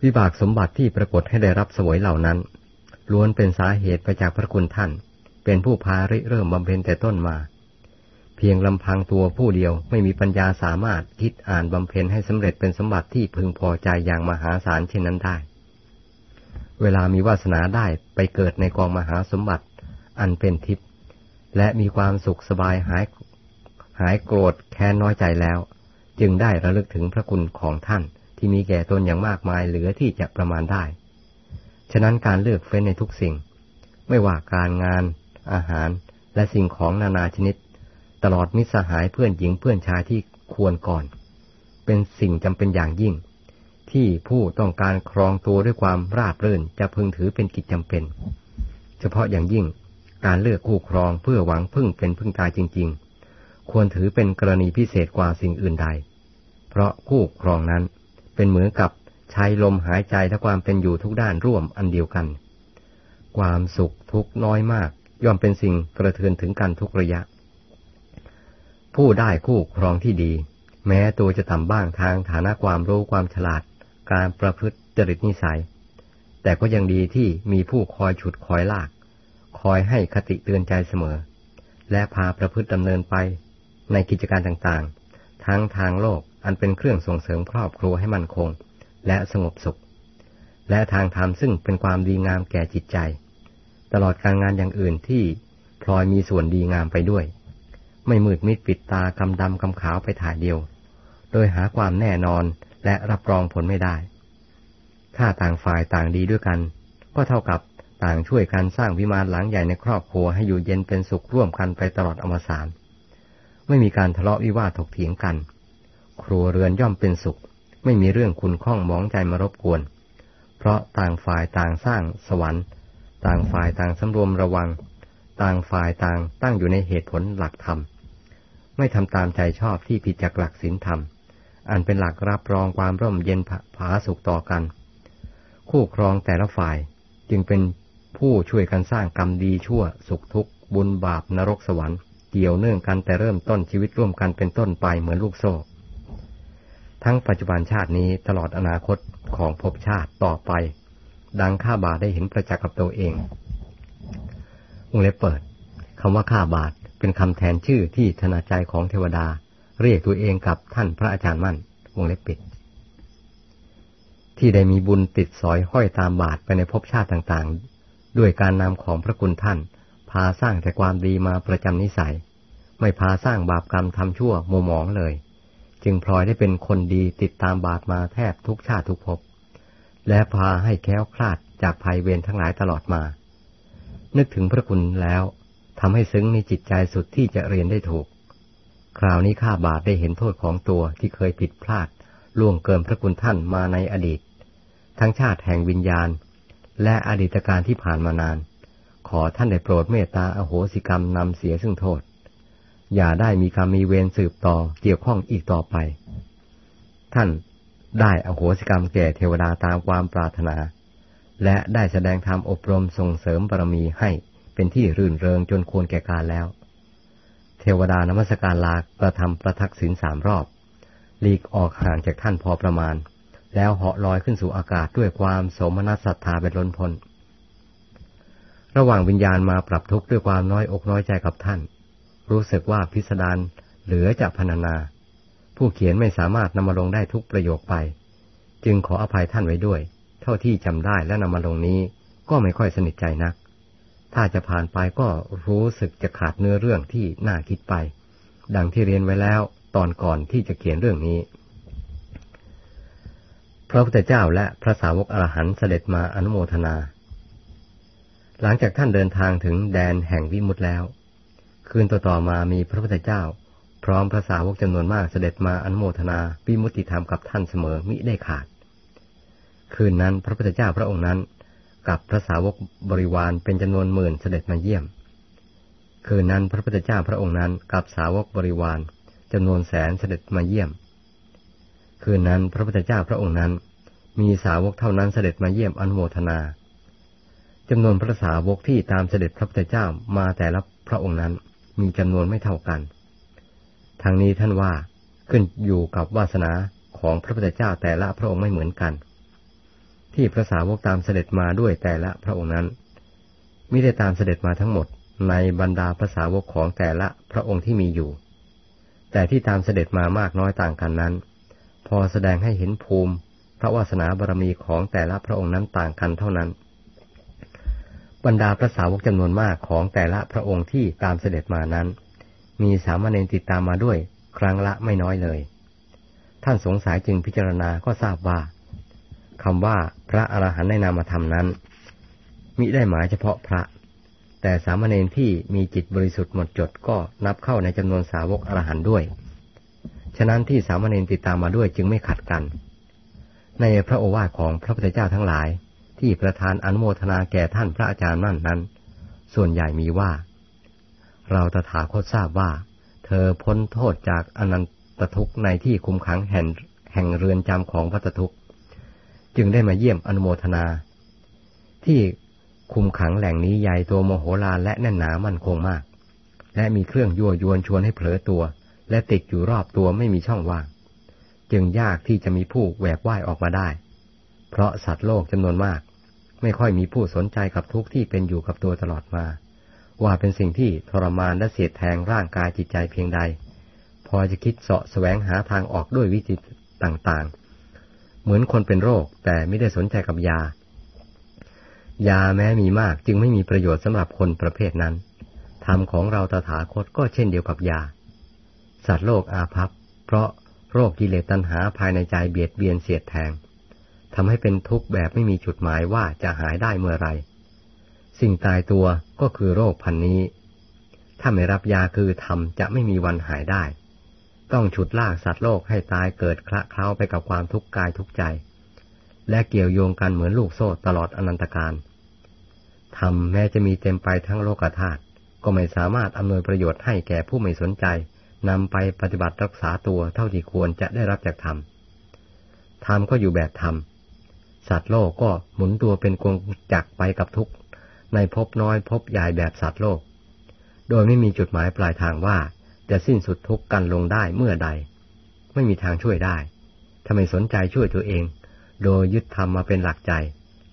วิบากสมบัติที่ปรากฏให้ได้รับสวยเหล่านั้น ล้วนเป็นสาเหตุไปจากพระคุณท่าน เป็นผู้พาริเริ่มบำเพ็ญแต่ต้นมา เพียงลำพังตัวผู้เดียวไม่มีปัญญาสามารถคิดอ่านบำเพ็ญให้สำเร็จเป็นสมบัติที่พึงพอใจอย่างมหาศาลเช่นนั้นได้ เวลามีวาสนาได้ไปเกิดในกองมหาสมบัติ อันเป็นทิพย์และมีความสุขสบายหายหายโกรธแค้นน้อยใจแล้ว จึงได้ระลึกถึงพระคุณของท่าน ที่มีแก่ตนอย่างมากมายเหลือที่จะประมาณได้ ฉะนั้นการเลือกเฟ้นในทุกสิ่ง ไม่ว่าการงาน อาหาร และสิ่งของนานาชนิด ตลอดมิสหายเพื่อนหญิงเพื่อนชายที่ควรก่อน เป็นสิ่งจำเป็นอย่างยิ่ง ที่ผู้ต้องการครองตัวด้วยความราบรื่นจะพึงถือเป็นกิจจำเป็น เฉพาะอย่างยิ่งการเลือกคู่ครองเพื่อหวังพึ่งเป็นพึ่งตายจริง ๆ ควรถือเป็นกรณีพิเศษกว่าสิ่งอื่นใด เพราะคู่ครองนั้น เป็นเหมือนกับใช้ลมหายใจและความเป็นอยู่ทุกด้านร่วมอันเดียวกัน ความสุขทุกน้อยมาก ย่อมเป็นสิ่งกระเทือนถึงกันทุกระยะ ผู้ได้คู่ครองที่ดี แม้ตัวจะต่ำบ้างทางฐานะความรู้ความฉลาด การประพฤติจริตนิสัย แต่ก็ยังดีที่มีผู้คอยฉุดคอยลาก คอยให้คติเตือนใจเสมอ และพาประพฤติดำเนินไปในกิจการต่างๆ ทั้งทางโลก อันเป็นเครื่องส่งเสริมครอบครัวให้มั่นคง และสงบสุข และทางธรรมซึ่งเป็นความดีงามแก่จิตใจ ตลอดการงานอย่างอื่นที่พลอยมีส่วนดีงามไปด้วย ไม่มืดมิดปิดตากำดำกำขาวไปถ่ายเดียว โดยหาความแน่นอนและรับรองผลไม่ได้ ถ้าต่างฝ่ายต่างดีด้วยกัน ก็เท่ากับต่างช่วยกันสร้างวิมานหลังใหญ่ในครอบครัวให้อยู่เย็นเป็นสุขร่วมกันไปตลอดอมสานไม่มีการทะเลาะวิวาทถกเถียงกัน ครัวเรือนย่อมเป็นสุข ไม่มีเรื่องคุณข้องมองใจมารบกวน เพราะต่างฝ่ายต่างสร้างสวรรค์ ต่างฝ่ายต่างสำรวมระวัง ต่างฝ่ายต่างตั้งอยู่ในเหตุผลหลักธรรม ไม่ทำตามใจชอบที่ผิดจากหลักศีลธรรม อันเป็นหลักรับรองความร่มเย็นผาสุขต่อกัน คู่ครองแต่ละฝ่ายจึงเป็นผู้ช่วยกันสร้างกรรมดีชั่ว สุขทุกข์บุญบาปนรกสวรรค์เกี่ยวเนื่องกันแต่เริ่มต้นชีวิตร่วมกันเป็นต้นไปเหมือนลูกโซ่ ทั้งปัจจุบันชาตินี้ตลอดอนาคตของภพชาติต่อไป ดังข้าบาทได้เห็นประจักษ์กับตัวเองวงเล็บเปิดคำว่าข้าบาทเป็นคำแทนชื่อที่ธนาใจของเทวดา เรียกตัวเองกับท่านพระอาจารย์มั่น วงเล็บปิด ที่ได้มีบุญติดสอยห้อยตามบาทไปในภพชาติต่างๆ ด้วยการนำของพระคุณท่าน พาสร้างแต่ความดีมาประจำนิสัย ไม่พาสร้างบาปกรรมทำชั่วโมหมองเลย จึงพลอยได้เป็นคนดีติดตามบาทมาแทบทุกชาติทุกภพและพาให้แค้วคลาดจากภัยเวรทั้งหลายตลอดมา นึกถึงพระคุณแล้วทำให้ซึ้งในจิตใจสุดที่จะเรียนได้ถูก คราวนี้ข้าบาทได้เห็นโทษของตัวที่เคยผิดพลาดล่วงเกินพระคุณท่านมาในอดีต ทั้งชาติแห่งวิญญาณ และอดีตการที่ผ่านมานาน ขอท่านได้โปรดเมตตาอโหสิกรรมนำเสียซึ่งโทษ อย่าได้มีกรรมมีเวรสืบต่อเกี่ยวข้องอีกต่อไป ท่านได้อโหสิกรรมแก่เทวดาตามความปรารถนา และได้แสดงธรรมอบรมส่งเสริมบารมีให้เป็นที่รื่นเริงจนควรแก่การแล้ว เทวดานมัสการลากระทำประทักษิณสามรอบหลีกออกห่างจากท่านพอประมาณ แล้วเหาะลอยขึ้นสู่อากาศด้วยความโสมนัสศรัทธาเป็นล้นพ้นระหว่างวิญญาณมาปรับทุกข์ด้วยความน้อยอกน้อยใจกับท่าน รู้สึกว่าพิสดารเหลือจะพรรณนา ผู้เขียนไม่สามารถนำมาลงได้ทุกประโยคไป จึงขออภัยท่านไว้ด้วย เท่าที่จำได้และนำมาลงนี้ก็ไม่ค่อยสนิทใจนัก ถ้าจะผ่านไปก็รู้สึกจะขาดเนื้อเรื่องที่น่าคิดไป ดังที่เรียนไว้แล้วตอนก่อนที่จะเขียนเรื่องนี้ พระพุทธเจ้าและพระสาวกอรหันต์เสด็จมาอนุโมทนา หลังจากท่านเดินทางถึงแดนแห่งวิมุตแล้ว คืนต่อๆมามีพระพุทธเจ้า พร้อมพระสาวกจำนวนมากเสด็จมาอนุโมทนาวิมุติธรรมกับท่านเสมอมิได้ขาด คืนนั้นพระพุทธเจ้าพระองค์นั้น กับพระสาวกบริวารเป็นจำนวนหมื่นเสด็จมาเยี่ยม คืนนั้นพระพุทธเจ้าพระองค์นั้น กับสาวกบริวารจำนวนแสนเสด็จมาเยี่ยม คืนนั้นพระพุทธเจ้าพระองค์นั้น มีสาวกเท่านั้นเสด็จมาเยี่ยมอนุโมทนาจำนวนพระสาวกที่ตามเสด็จพระพุทธเจ้ามาแต่ละพระองค์นั้น มีจำนวนไม่เท่ากัน ทางนี้ท่านว่าขึ้นอยู่กับวาสนาของพระพุทธเจ้าแต่ละพระองค์ไม่เหมือนกัน ที่พระสาวกตามเสด็จมาด้วยแต่ละพระองค์นั้นมิได้ตามเสด็จมาทั้งหมดในบรรดาพระสาวกของแต่ละพระองค์ที่มีอยู่ แต่ที่ตามเสด็จมามากน้อยต่างกันนั้น พอแสดงให้เห็นภูมิ พระวาสนาบารมีของแต่ละพระองค์นั้นต่างกันเท่านั้น บรรดาพระสาวกจำนวนมากของแต่ละพระองค์ที่ตามเสด็จมานั้น มีสามเณรติดตามมาด้วย ครั้งละไม่น้อยเลย ท่านสงสัยจึงพิจารณาก็ทราบว่าคำว่าพระอรหันต์ในนามธรรมนั้น มิได้หมายเฉพาะพระ แต่สามเณรที่มีจิตบริสุทธิ์หมดจดก็นับเข้าในจำนวนสาวกอรหันต์ด้วย ฉะนั้นที่สามเณรติดตามมาด้วยจึงไม่ขัดกัน ในพระโอวาทของพระพุทธเจ้าทั้งหลาย ที่ประธานอนุโมทนาแก่ท่านพระอาจารย์มั่นนั้น ส่วนใหญ่มีว่า เราตถาคตทราบว่า เธอพ้นโทษจากอนันตทุกข์ในที่คุมขังแห่งแห่งเรือนจำของวัตทุกข์ จึงได้มาเยี่ยมอนุโมทนา ที่คุมขังแหล่งนี้ใหญ่ตัวโมโหลาและแน่นหนามั่นคงมาก และมีเครื่องยั่วยวนชวนให้เผลอตัว และติดอยู่รอบตัวไม่มีช่องว่าง จึงยากที่จะมีผู้แหวกว่ายออกมาได้ เพราะสัตว์โลกจำนวนมาก ไม่ค่อยมีผู้สนใจกับทุกข์ที่เป็นอยู่กับตัวตลอดมา ว่าเป็นสิ่งที่ทรมานและเสียดแทงร่างกายจิตใจเพียงใด พอจะคิดเสาะแสวงหาทางออกด้วยวิธีต่างๆ เหมือนคนเป็นโรคแต่ไม่ได้สนใจกับยา ยาแม้มีมากจึงไม่มีประโยชน์สำหรับคนประเภทนั้นธรรมของเราตถาคตก็เช่นเดียวกับยา สัตว์โลกอาภัพเพราะโรคกิเลสตัณหาภายในใจเบียดเบียนเสียดแทง ทำให้เป็นทุกข์แบบไม่มีจุดหมายว่าจะหายได้เมื่อไร สิ่งตายตัวก็คือโรคพันนี้ ถ้าไม่รับยาคือธรรมจะไม่มีวันหายได้ ต้องฉุดลากสัตว์โลกให้ตายเกิดคละเคล้าไปกับความทุกข์กายทุกใจ และเกี่ยวโยงกันเหมือนลูกโซ่ตลอดอนันตการธรรมแม้จะมีเต็มไปทั้งโลกธาตุก็ไม่สามารถอำนวยประโยชน์ให้แก่ผู้ไม่สนใจนำไปปฏิบัติรักษาตัวเท่าที่ควรจะได้รับจากธรรม ธรรมก็อยู่แบบธรรม สัตว์โลกก็หมุนตัวเป็นกงจักไปกับทุกในภพน้อยภพใหญ่แบบสัตว์โลก โดยไม่มีจุดหมายปลายทางว่าจะสิ้นสุดทุกกันลงได้เมื่อใด ไม่มีทางช่วยได้ถ้าไม่สนใจช่วยตัวเอง โดยยึดธรรมมาเป็นหลักใจ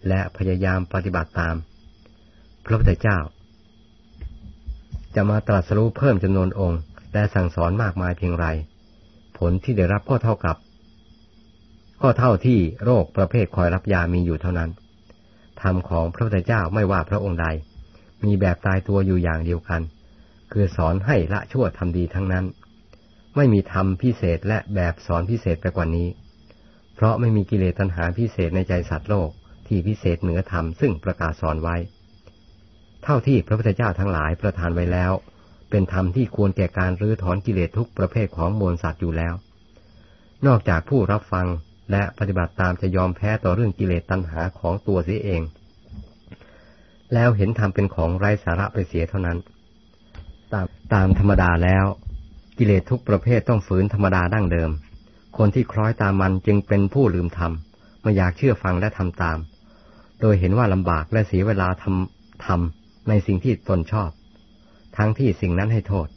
และพยายามปฏิบัติตาม พระพุทธเจ้า จะมาตรัสรู้เพิ่มจำนวนองค์ และสั่งสอนมากมายเพียงไร ผลที่ได้รับก็เท่ากับ ก็เท่าที่โรคประเภทคอยรับยามีอยู่เท่านั้น ธรรมของพระพุทธเจ้าไม่ว่าพระองค์ใด มีแบบตายตัวอยู่อย่างเดียวกัน คือสอนให้ละชั่วทำดีทั้งนั้น ไม่มีธรรมพิเศษและแบบสอนพิเศษไปกว่านี้ เพราะไม่มีกิเลสตัณหาพิเศษในใจสัตว์โลกที่พิเศษเหนือธรรมซึ่งประกาศสอนไว้ เท่าที่พระพุทธเจ้าทั้งหลายประทานไว้แล้ว เป็นธรรมที่ควรแก่การรื้อถอนกิเลสทุกประเภทของมวลสัตว์อยู่แล้ว นอกจากผู้รับฟัง และปฏิบัติตามจะยอมแพ้ต่อเรื่องกิเลสตัณหาของตัวเสียเอง แล้วเห็นธรรมเป็นของไร้สาระไปเสียเท่านั้น ตามตามธรรมดาแล้ว กิเลสทุกประเภทต้องฝืนธรรมดาดั้งเดิม คนที่คล้อยตามมันจึงเป็นผู้ลืมธรรมไม่อยากเชื่อฟังและทำตาม โดยเห็นว่าลำบากและเสียเวลาทำทำในสิ่งที่ตนชอบ ทั้งที่สิ่งนั้นให้โทษ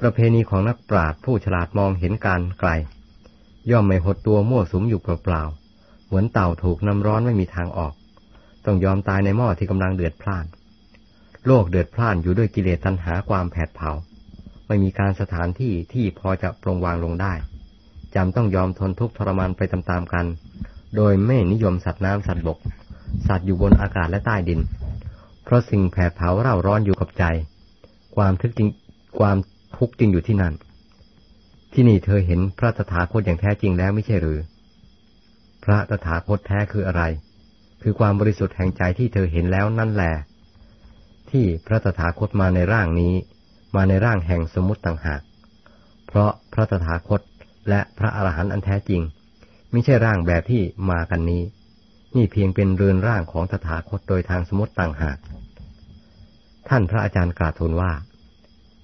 ประเพณีของนักปราชญ์ผู้ฉลาดมองเห็นการไกล ย่อมไม่หดตัวมั่วสุมอยู่เปล่าๆ เหมือนเต่าถูกน้ำร้อนไม่มีทางออก ต้องยอมตายในหม้อที่กำลังเดือดพล่าน โลกเดือดพล่านอยู่ด้วยกิเลสตัณหาความแผดเผา ไม่มีการสถานที่ที่พอจะปรงวางลงได้จำต้องยอมทนทุกข์ทรมานไปตามๆกัน โดยไม่นิยมสัตว์น้ำสัตว์บก สัตว์อยู่บนอากาศและใต้ดิน เพราะสิ่งแผดเผาเร่าร้อนอยู่กับใจ ความทุกข์จริงความทุกข์จริงอยู่ที่นั่น ที่นี่เธอเห็นพระตถาคตอย่างแท้จริงแล้วไม่ใช่หรือ พระตถาคตแท้คืออะไร คือความบริสุทธิ์แห่งใจที่เธอเห็นแล้วนั่นแหละที่พระตถาคตมาในร่างนี้ มาในร่างแห่งสมมติต่างหาก เพราะพระตถาคตและพระอรหันต์อันแท้จริง ไม่ใช่ร่างแบบที่มากันนี้ นี่เพียงเป็นเรือนร่างของตถาคตโดยทางสมมติต่างหาก ท่านพระอาจารย์กราบทูลว่า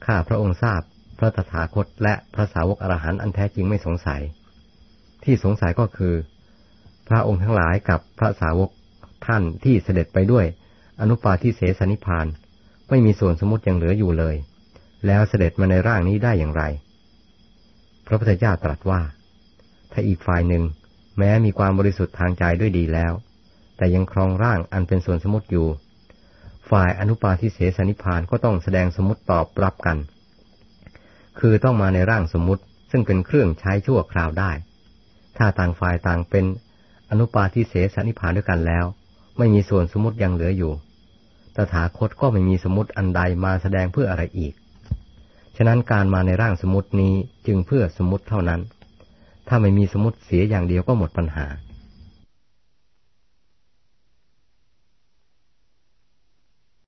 ข้าพระองค์ทราบ พระตถาคตและพระสาวกอรหันต์อันแท้จริงไม่สงสัย ที่สงสัยก็คือ พระองค์ทั้งหลายกับพระสาวกท่านที่เสด็จไปด้วย อนุปาทิเสสนิพาน ไม่มีส่วนสมมติยังเหลืออยู่เลย แล้วเสด็จมาในร่างนี้ได้อย่างไร พระพุทธเจ้าตรัสว่า ถ้าอีกฝ่ายหนึ่ง แม้มีความบริสุทธิ์ทางใจด้วยดีแล้ว แต่ยังครองร่างอันเป็นส่วนสมมติอยู่ ฝ่ายอนุปาทิเสสนิพานก็ต้องแสดงสมมติตอบรับกัน คือต้องมาในร่างสมมติ ซึ่งเป็นเครื่องใช้ชั่วคราวได้ ถ้าต่างฝ่ายต่างเป็นอนุปาทิเสสนิพานด้วยกันแล้ว ไม่มีส่วนสมมติยังเหลืออยู่ ตถาคตก็ไม่มีสมมติอันใดมาแสดงเพื่ออะไรอีก ฉะนั้นการมาในร่างสมมตินี้จึงเพื่อสมมติเท่านั้น ถ้าไม่มีสมมติเสียอย่างเดียวก็หมดปัญหา